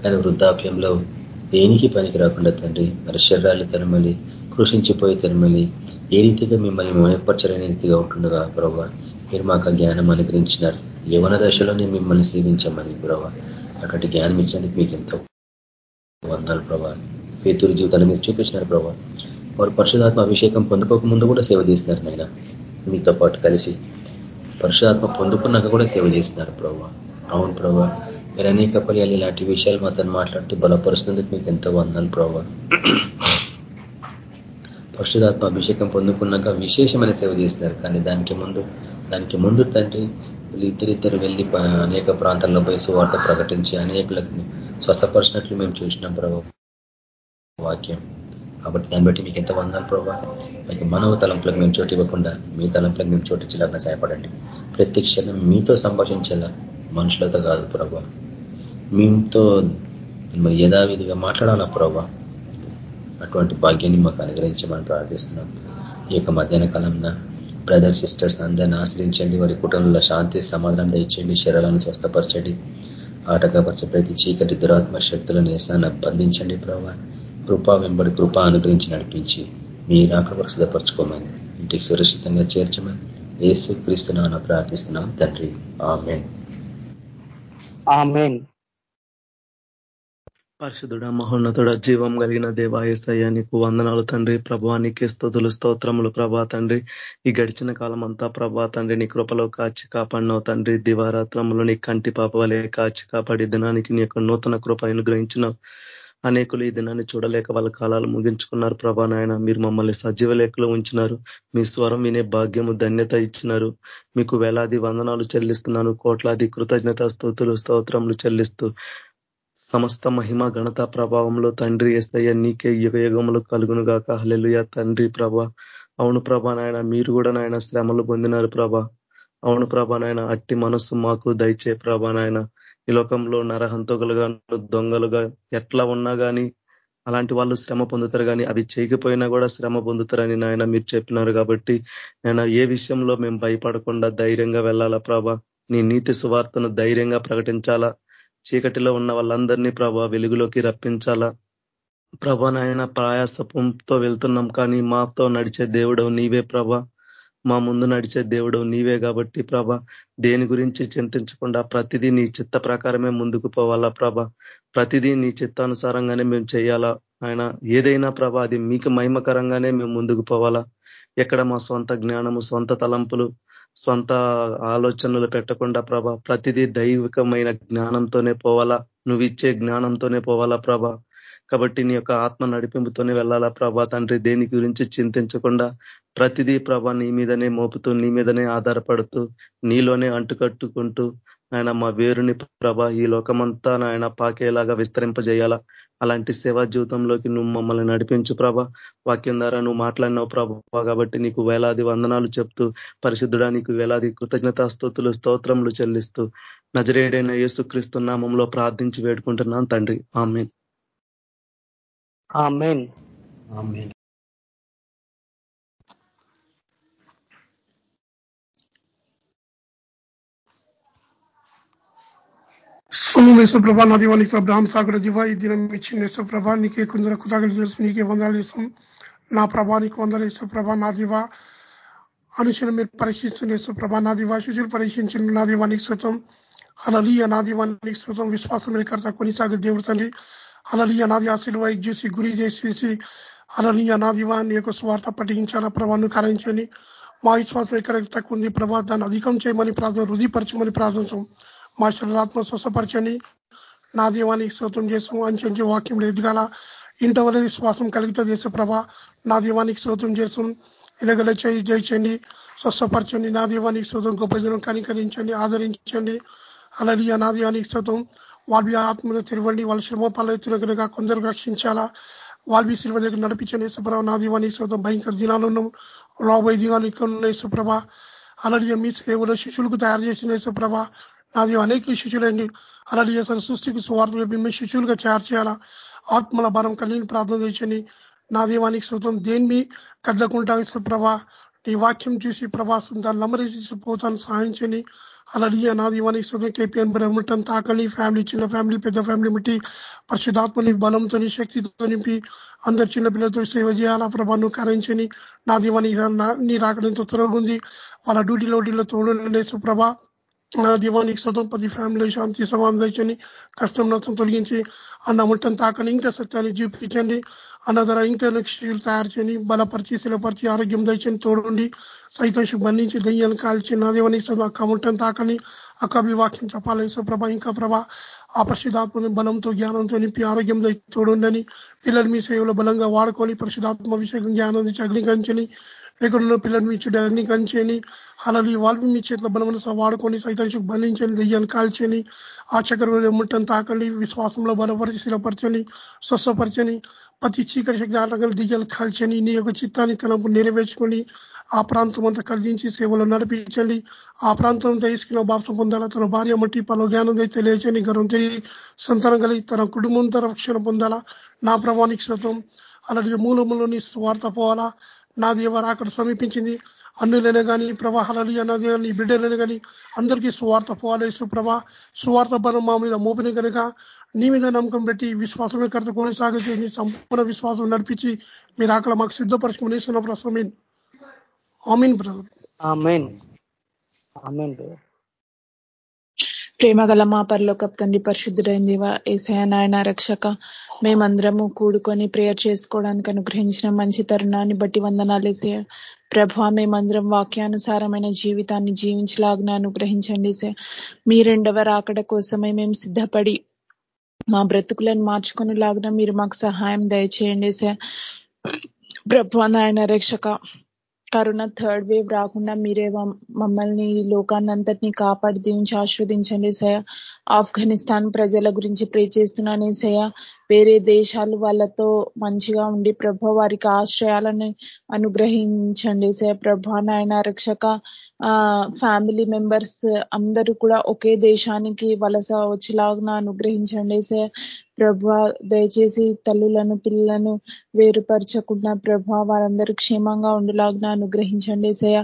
కానీ వృద్ధాప్యంలో దేనికి పనికి రాకుండా తండ్రి మరి శరీరాలు తరమలి కృషించిపోయి తరమలి ఏ రీతిగా మిమ్మల్ని మయపరచలేని రీతిగా ఉంటుండగా ప్రభా మీరు మాకు జ్ఞానం అనుగ్రహించినారు. యవన దశలోనే మిమ్మల్ని సేవించమని ప్రభా అటువంటి జ్ఞానం ఇచ్చినందుకు మీకు ఎంతో వందాలు ప్రభా. పేతురు జీవితాన్ని మీరు చూపించినారు ప్రభా. వారు పరిశుధాత్మ అభిషేకం పొందుకోక ముందు కూడా సేవ చేస్తున్నారు నాయన. మీతో పాటు కలిసి పరిశుధాత్మ పొందుకున్నాక కూడా సేవ చేస్తున్నారు ప్రభా. అవును ప్రభా. మీరు అనేక పర్యాలు ఇలాంటి విషయాలు మాతో మాట్లాడుతూ బలపరుస్తున్నందుకు మీకు ఎంతో వందాలు ప్రభా. పరిశుధాత్మ అభిషేకం పొందుకున్నాక విశేషమైన సేవ చేస్తున్నారు కానీ దానికి ముందు దానికి ముందు తండ్రి ఇద్దరిద్దరు వెళ్ళి అనేక ప్రాంతాల్లో పోయి సువార్త ప్రకటించి అనేకులకు స్వస్థపరిచినట్లు మేము చూసినాం ప్రభావ వాక్యం. కాబట్టి దాన్ని బట్టి మీకు ఎంత వందాలు ప్రభావ మీకు మనవ తలంపులకు మేము చోటు ఇవ్వకుండా మీ తలంపులకు మేము చోటు ఇచ్చేలాగా సహాయపడండి. ప్రతి క్షణం మీతో సంభాషించేలా మనుషులతో కాదు ప్రభా. మీతో మరి యథావిధిగా మాట్లాడాలా ప్రభా? అటువంటి భాగ్యాన్ని మాకు అనుగ్రహించమని ప్రార్థిస్తున్నాం. ఈ యొక్క మధ్యాహ్న కాలంలో బ్రదర్ సిస్టర్స్ అందరిని ఆశ్రయించండి. వారి కుటుంబంలో శాంతి సమాధానం దయచేయండి. శరీరాలను స్వస్థపరచండి. ఆటకపరిచే ప్రతి చీకటి దురాత్మ శక్తులను వేసాన్ని బంధించండి ప్రభావ కృపా వెంబడి కృప అనుగ్రహించి నడిపించి మీరు రాక సిద్ధపరచుకోమని ఇంటికి సురక్షితంగా చేర్చమని ఏసు క్రీస్తున్నా ప్రార్థిస్తున్నాం. తండ్రి ఆమెన్. పరిశుద్ధుడ మహోన్నతుడ జీవం కలిగిన దేవాయస్తయ్య నీకు వందనాలు తండ్రి. ప్రభానికి స్థుతులు స్తోత్రములు ప్రభా తండ్రి. ఈ గడిచిన కాలం అంతా ప్రభా తండ్రి నీ కృపలో కాచి కాపాడినవు తండ్రి. దివారాత్రములు నీ కంటి పాప కాచి కాపాడి దినానికి నీ యొక్క నూతన కృప అనుగ్రహించినావు. అనేకులు ఈ దినాన్ని చూడలేక వాళ్ళ కాలాలు ముగించుకున్నారు ప్రభా నాయన. మీరు మమ్మల్ని సజీవ లేఖలో ఉంచినారు. మీ స్వరం వినే భాగ్యము ధన్యత ఇచ్చినారు. మీకు వేలాది వందనాలు చెల్లిస్తున్నాను. కోట్లాది కృతజ్ఞత స్థుతులు స్తోత్రములు చెల్లిస్తూ సమస్త మహిమ ఘనత ప్రభావంలో తండ్రి ఎస్తయ్య నీకే యుగ యుగములు కలుగును గాక హలెలుయ తండ్రి ప్రభ అవును ప్రభా నాయన మీరు కూడా నాయన శ్రమలు పొందినారు ప్రభా. అవును ప్రభా నాయన అట్టి మనస్సు మాకు దయచే ప్రభా నాయన. ఈ లోకంలో నరహంతకులుగా దొంగలుగా ఎట్లా ఉన్నా కానీ అలాంటి వాళ్ళు శ్రమ పొందుతారు కానీ అవి చేయకపోయినా కూడా శ్రమ పొందుతారని నాయన మీరు చెప్పినారు కాబట్టి నేను ఏ విషయంలో మేము భయపడకుండా ధైర్యంగా వెళ్ళాలా ప్రభా? నీ నీతి సువార్తను ధైర్యంగా ప్రకటించాలా? చీకటిలో ఉన్న వాళ్ళందరినీ ప్రభా వెలుగులోకి రప్పించాలా? ప్రభా నాయన ప్రయాసంతో వెళ్తున్నాం కానీ మాతో నడిచే దేవుడవు నీవే ప్రభ. మా ముందు నడిచే దేవుడు నీవే కాబట్టి ప్రభ దేని గురించి చింతించకుండా ప్రతిదీ నీ చిత్త ప్రకారమే ముందుకు పోవాలా ప్రభ. ప్రతిదీ నీ చిత్తానుసారంగానే మేము చేయాలా? ఆయన ఏదైనా ప్రభ అది మీకు మహిమకరంగానే మేము ముందుకు పోవాలా? ఎక్కడ మా సొంత జ్ఞానము సొంత తలంపులు సొంత ఆలోచనలు పెట్టకుండా ప్రభ ప్రతిదీ దైవికమైన జ్ఞానంతోనే పోవాలా? నువ్వు ఇచ్చే జ్ఞానంతోనే పోవాలా ప్రభ? కాబట్టి నీ యొక్క ఆత్మ నడిపింపుతోనే వెళ్ళాలా ప్రభా తండ్రి? దేని గురించి చింతించకుండా ప్రతిదీ ప్రభ నీ మీదనే మోపుతూ నీ మీదనే ఆధారపడుతూ నీలోనే అంటుకట్టుకుంటూ ఆయన మా వేరుని ప్రభ ఈ లోకమంతా నాయన పాకేలాగా విస్తరింపజేయాలా? అలాంటి సేవా జీవితంలోకి నువ్వు మమ్మల్ని నడిపించు ప్రభ. వాక్యం ద్వారా నువ్వు మాట్లాడినావు ప్రభ కాబట్టి నీకు వేలాది వందనాలు చెప్తూ పరిశుద్ధుడా నీకు వేలాది కృతజ్ఞతాస్తుతులు స్తోత్రములు చెల్లిస్తూ నజరేడైన యేసుక్రీస్తు నామంలో ప్రార్థించి వేడుకుంటున్నాను తండ్రి. ఆమె ఆమెన్. సోమం యేసుప్రభ నా దీవానికి అబ్రాహం సాగర దివా ఈ దినం ఇచ్చిన యేసుప్రభ నీకే కొందరు కృతజ్ఞతలు తెలుసు నీకే వందలు చేస్తాం నా ప్రభానికి వందలు యేసుప్రభ నా దివా. అనుషులు మీరు పరీక్షిస్తున్న యేసుప్రభ నా దివా. శుచులు పరీక్షించిన నా దీవానికి శృతం అలలీయ నా దీవానికి శృతం విశ్వాసం మీరు కర్త కొనిసాగు దేవుడు తండ్రి. అలలీయ నాది ఆశీలు చూసి గురి చేసేసి అలలీయ నా దివాన్ని యొక్క స్వార్థ పఠించాలా ప్రభాను కరించని మా విశ్వాసం ఎక్కడ తక్కువ ఉంది ప్రభా దాన్ని అధికం చేయమని ప్రార్థన హృదయపరచమని ప్రార్థించాం. మా శరీరాత్మ స్వస్థపరచండి. నా దీవానికి స్తోత్రం చేసాం అంచెంచి వాక్యం ఎదగాల ఇంట వల్ల విశ్వాసం కలిగితే చేసే ప్రభా నా దీవానికి స్తోత్రం చేసాం ఇలాగల చేయి జయించండి. స్వస్థపరచండి. నా దీవానికి స్తోత్రం గొప్ప జనం కనికరించండి ఆదరించండి. అలాగే నా దీవానికి స్తోత్రం. వాళ్ళ ఆత్మను తెరవండి. వాళ్ళ శ్రమ పాలవుతున్న కనుక కొందరు రక్షించాలా? వాల్బీ శిల్వ దగ్గర నడిపించండి. సుప్రభ నా దీవానికి శ్రోతం భయంకర దినాలు ఉన్నాం రాబోయే దినాలు ఇక్కడ ఉన్నాయి సుప్రభ అలాగే మీ సేవలో శిష్యులకు తయారు చేసిన సుప్రభ నాది అనేక శిష్యులండి. అలాంటి చేశాను సృష్టికి స్వార్థ మేము శిష్యులుగా తయారు చేయాలా? ఆత్మల భారం కలిగిన ప్రార్థన చేయండి. నా దీవానికి శృతం దేన్ని కద్దకుండా ప్రభా నీ వాక్యం చూసి ప్రభాసం దాన్ని నమ్మరేసి పోతాను సహాయించండి అలాగే నా దీవానికి శృతం కేపీఎన్ బ్రహ్మటం తాకని ఫ్యామిలీ చిన్న ఫ్యామిలీ పెద్ద ఫ్యామిలీ మిట్టి పరిశుధాత్మని బలంతో శక్తితో నింపి అందరు చిన్న పిల్లలతో సేవ చేయాలా ప్రభాను కరించని నా దీవానికి నీ రాకడంతో త్వరగా ఉంది. వాళ్ళ డ్యూటీలో డ్యూటీలో తోడు ప్రభా. నా దీవానికి స్వతం ప్రతి ఫ్యామిలీ శాంతి సమాధాని కష్టం నష్టం తొలగించి అన్న ముట్టం తాకని ఇంకా సత్యాన్ని చూపించండి. అన్న ధర ఇంకా లక్ష్యులు తయారు చేయండి. బలపరిచి శిలపరిచి ఆరోగ్యం దయచని తోడుండి. సైతం బంధించి దయ్యాన్ని కాల్చి నా దీవానికి స్వతం అక్క ముట్టం తాకని. అక్క వాక్యం చెప్పాలి? ప్రభ ఇంకా ప్రభ ఆ పరిశుధాత్మని బలంతో జ్ఞానంతో నింపి ఆరోగ్యం తోడుండని. పిల్లలు మీ సేవలో బలంగా వాడుకొని పరిశుధాత్మ విషయం జ్ఞానం అగ్నికరించని ఎక్కడున్న పిల్లలు మీ చుట్టూ కంచేని అలాగే వాళ్ళు మీ చేతిలో బలమైన వాడుకొని సైతానికి బంధించని దెయ్యాన్ని కాల్చని ఆ చక్ర ముట్టని తాకండి విశ్వాసంలో బలపరిచి స్థిరపరచని స్వస్థపరచని ప్రతి చీకటి శక్తి ఆటగాలు దిగ్గలు కాల్చని నీ యొక్క చిత్తాన్ని తనపు నెరవేర్చుకొని ఆ ప్రాంతం అంతా కలిగించి సేవలు నడిపించండి ఆ ప్రాంతం తీసుకున్న బాప్సం పొందాలా? తన భార్య మట్టి పలు జ్ఞానం తెలియచని గర్వం తెలియ సంతానం కలిగి తన కుటుంబం రక్షణ పొందాలా? నా ప్రభానికి శతం అలాంటి మూలములోని స్వార్థ పోవాలా? నా దేవ అక్కడ సమీపించింది. అన్నులైనా కానీ ప్రవాహాలని అన్నది నీ బిడ్డలైనా కానీ అందరికీ సువార్త పోవాలి. సుప్రభ సువార్త బలం మా మీద మోపిన కనుక నీ మీద నమ్మకం పెట్టి విశ్వాసమే కర్త కొనసాగించి సంపూర్ణ విశ్వాసం నడిపించి మీరు అక్కడ మాకు సిద్ధపరచుకుని ప్రశ్న ఆమెన్ బ్రదర్. ప్రేమ గల మా పరలోకప్ తండ్రి పరిశుద్ధుడైన దేవ ఏసయ నాయన రక్షక మేమందరము కూడుకొని ప్రేయర్ చేసుకోవడానికి అనుగ్రహించిన మంచి తరుణాన్ని బట్టి వందనాలు వేసే ప్రభా మేమందరం వాక్యానుసారమైన జీవితాన్ని జీవించలాగిన అనుగ్రహించండి మీ రెండవ రాకడ కోసమే మేము సిద్ధపడి మా బ్రతుకులను మార్చుకుని లాగిన మీరు మాకు సహాయం దయచేయండి సార్ ప్రభ నాయన రక్షక కరోనా థర్డ్ వేవ్ రాకుండా మీరే మమ్మల్ని ఈ లోకాన్ని కాపాడి దీవించి ఆస్వాదించండి సయ. ఆఫ్ఘనిస్తాన్ ప్రజల గురించి ప్రే చేస్తున్నాను సయ. వేరే దేశాలు వాళ్ళతో మంచిగా ఉండి ప్రభ వారికి ఆశ్రయాలను అనుగ్రహించండి. సే ప్రభ నాయన రక్షక ఆ ఫ్యామిలీ మెంబర్స్ అందరూ కూడా ఒకే దేశానికి వలస వచ్చేలాగా అనుగ్రహించండి. సే ప్రభ దయచేసి తల్లులను పిల్లలను వేరుపరచకుండా ప్రభ వారందరూ క్షేమంగా ఉండేలాగా అనుగ్రహించండి. సయ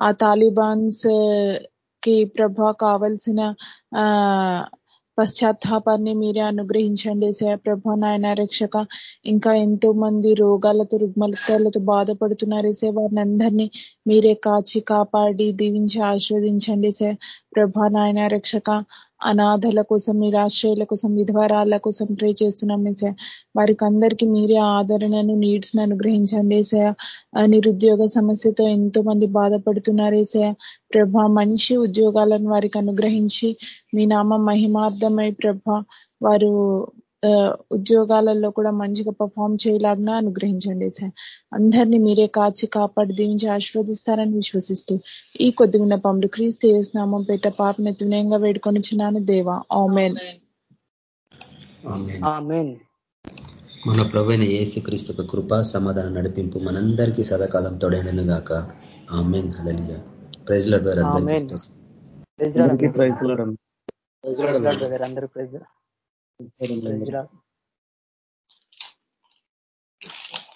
ఆ తాలిబాన్స్కి ప్రభ కావలసిన ఆ పశ్చాత్తాపాన్ని మీరే అనుగ్రహించండి సయ ప్రభ నాయన రక్షక. ఇంకా ఎంతో మంది రోగాలతో రుగ్మలతో బాధపడుతున్నారు సే వారిని అందరినీ మీరే కాచి కాపాడి దీవించి ఆస్వాదించండి సే ప్రభా నాయన రక్షక. అనాథల కోసం నిరాశ్రయుల కోసం విధవరాల కోసం ప్రే చేస్తున్నాం సార్. వారికి అందరికీ మీరే ఆదరణను నీడ్స్ను అనుగ్రహించండి సార్. నిరుద్యోగ సమస్యతో ఎంతో మంది బాధపడుతున్నారు సార్. ప్రభ మంచి ఉద్యోగాలను వారికి అనుగ్రహించి మీ నామ మహిమార్థమై ప్రభ వారు ఉద్యోగాలలో కూడా మంచిగా పర్ఫామ్ చేయలాగినా అనుగ్రహించండి సార్. అందరినీ మీరే కాచి కాపాడి దీవించి ఆశీర్వదిస్తారని విశ్వసిస్తూ ఈ కొద్ది విన్నపములు క్రీస్తు నామం పెట్ట పాపని తునయంగా వేడుకొని చిన్నాను దేవా. ఆమెన్. మన ప్రవైన ఏసు క్రీస్తు కృప సమాధానం నడిపింపు మనందరికీ సదాకాలం తోడైనను గాక. ఆమెన్. హలలియ ప్రైజ్ లాడ్ అందరికీ ప్రైజ్ అందరూ. Praise Irán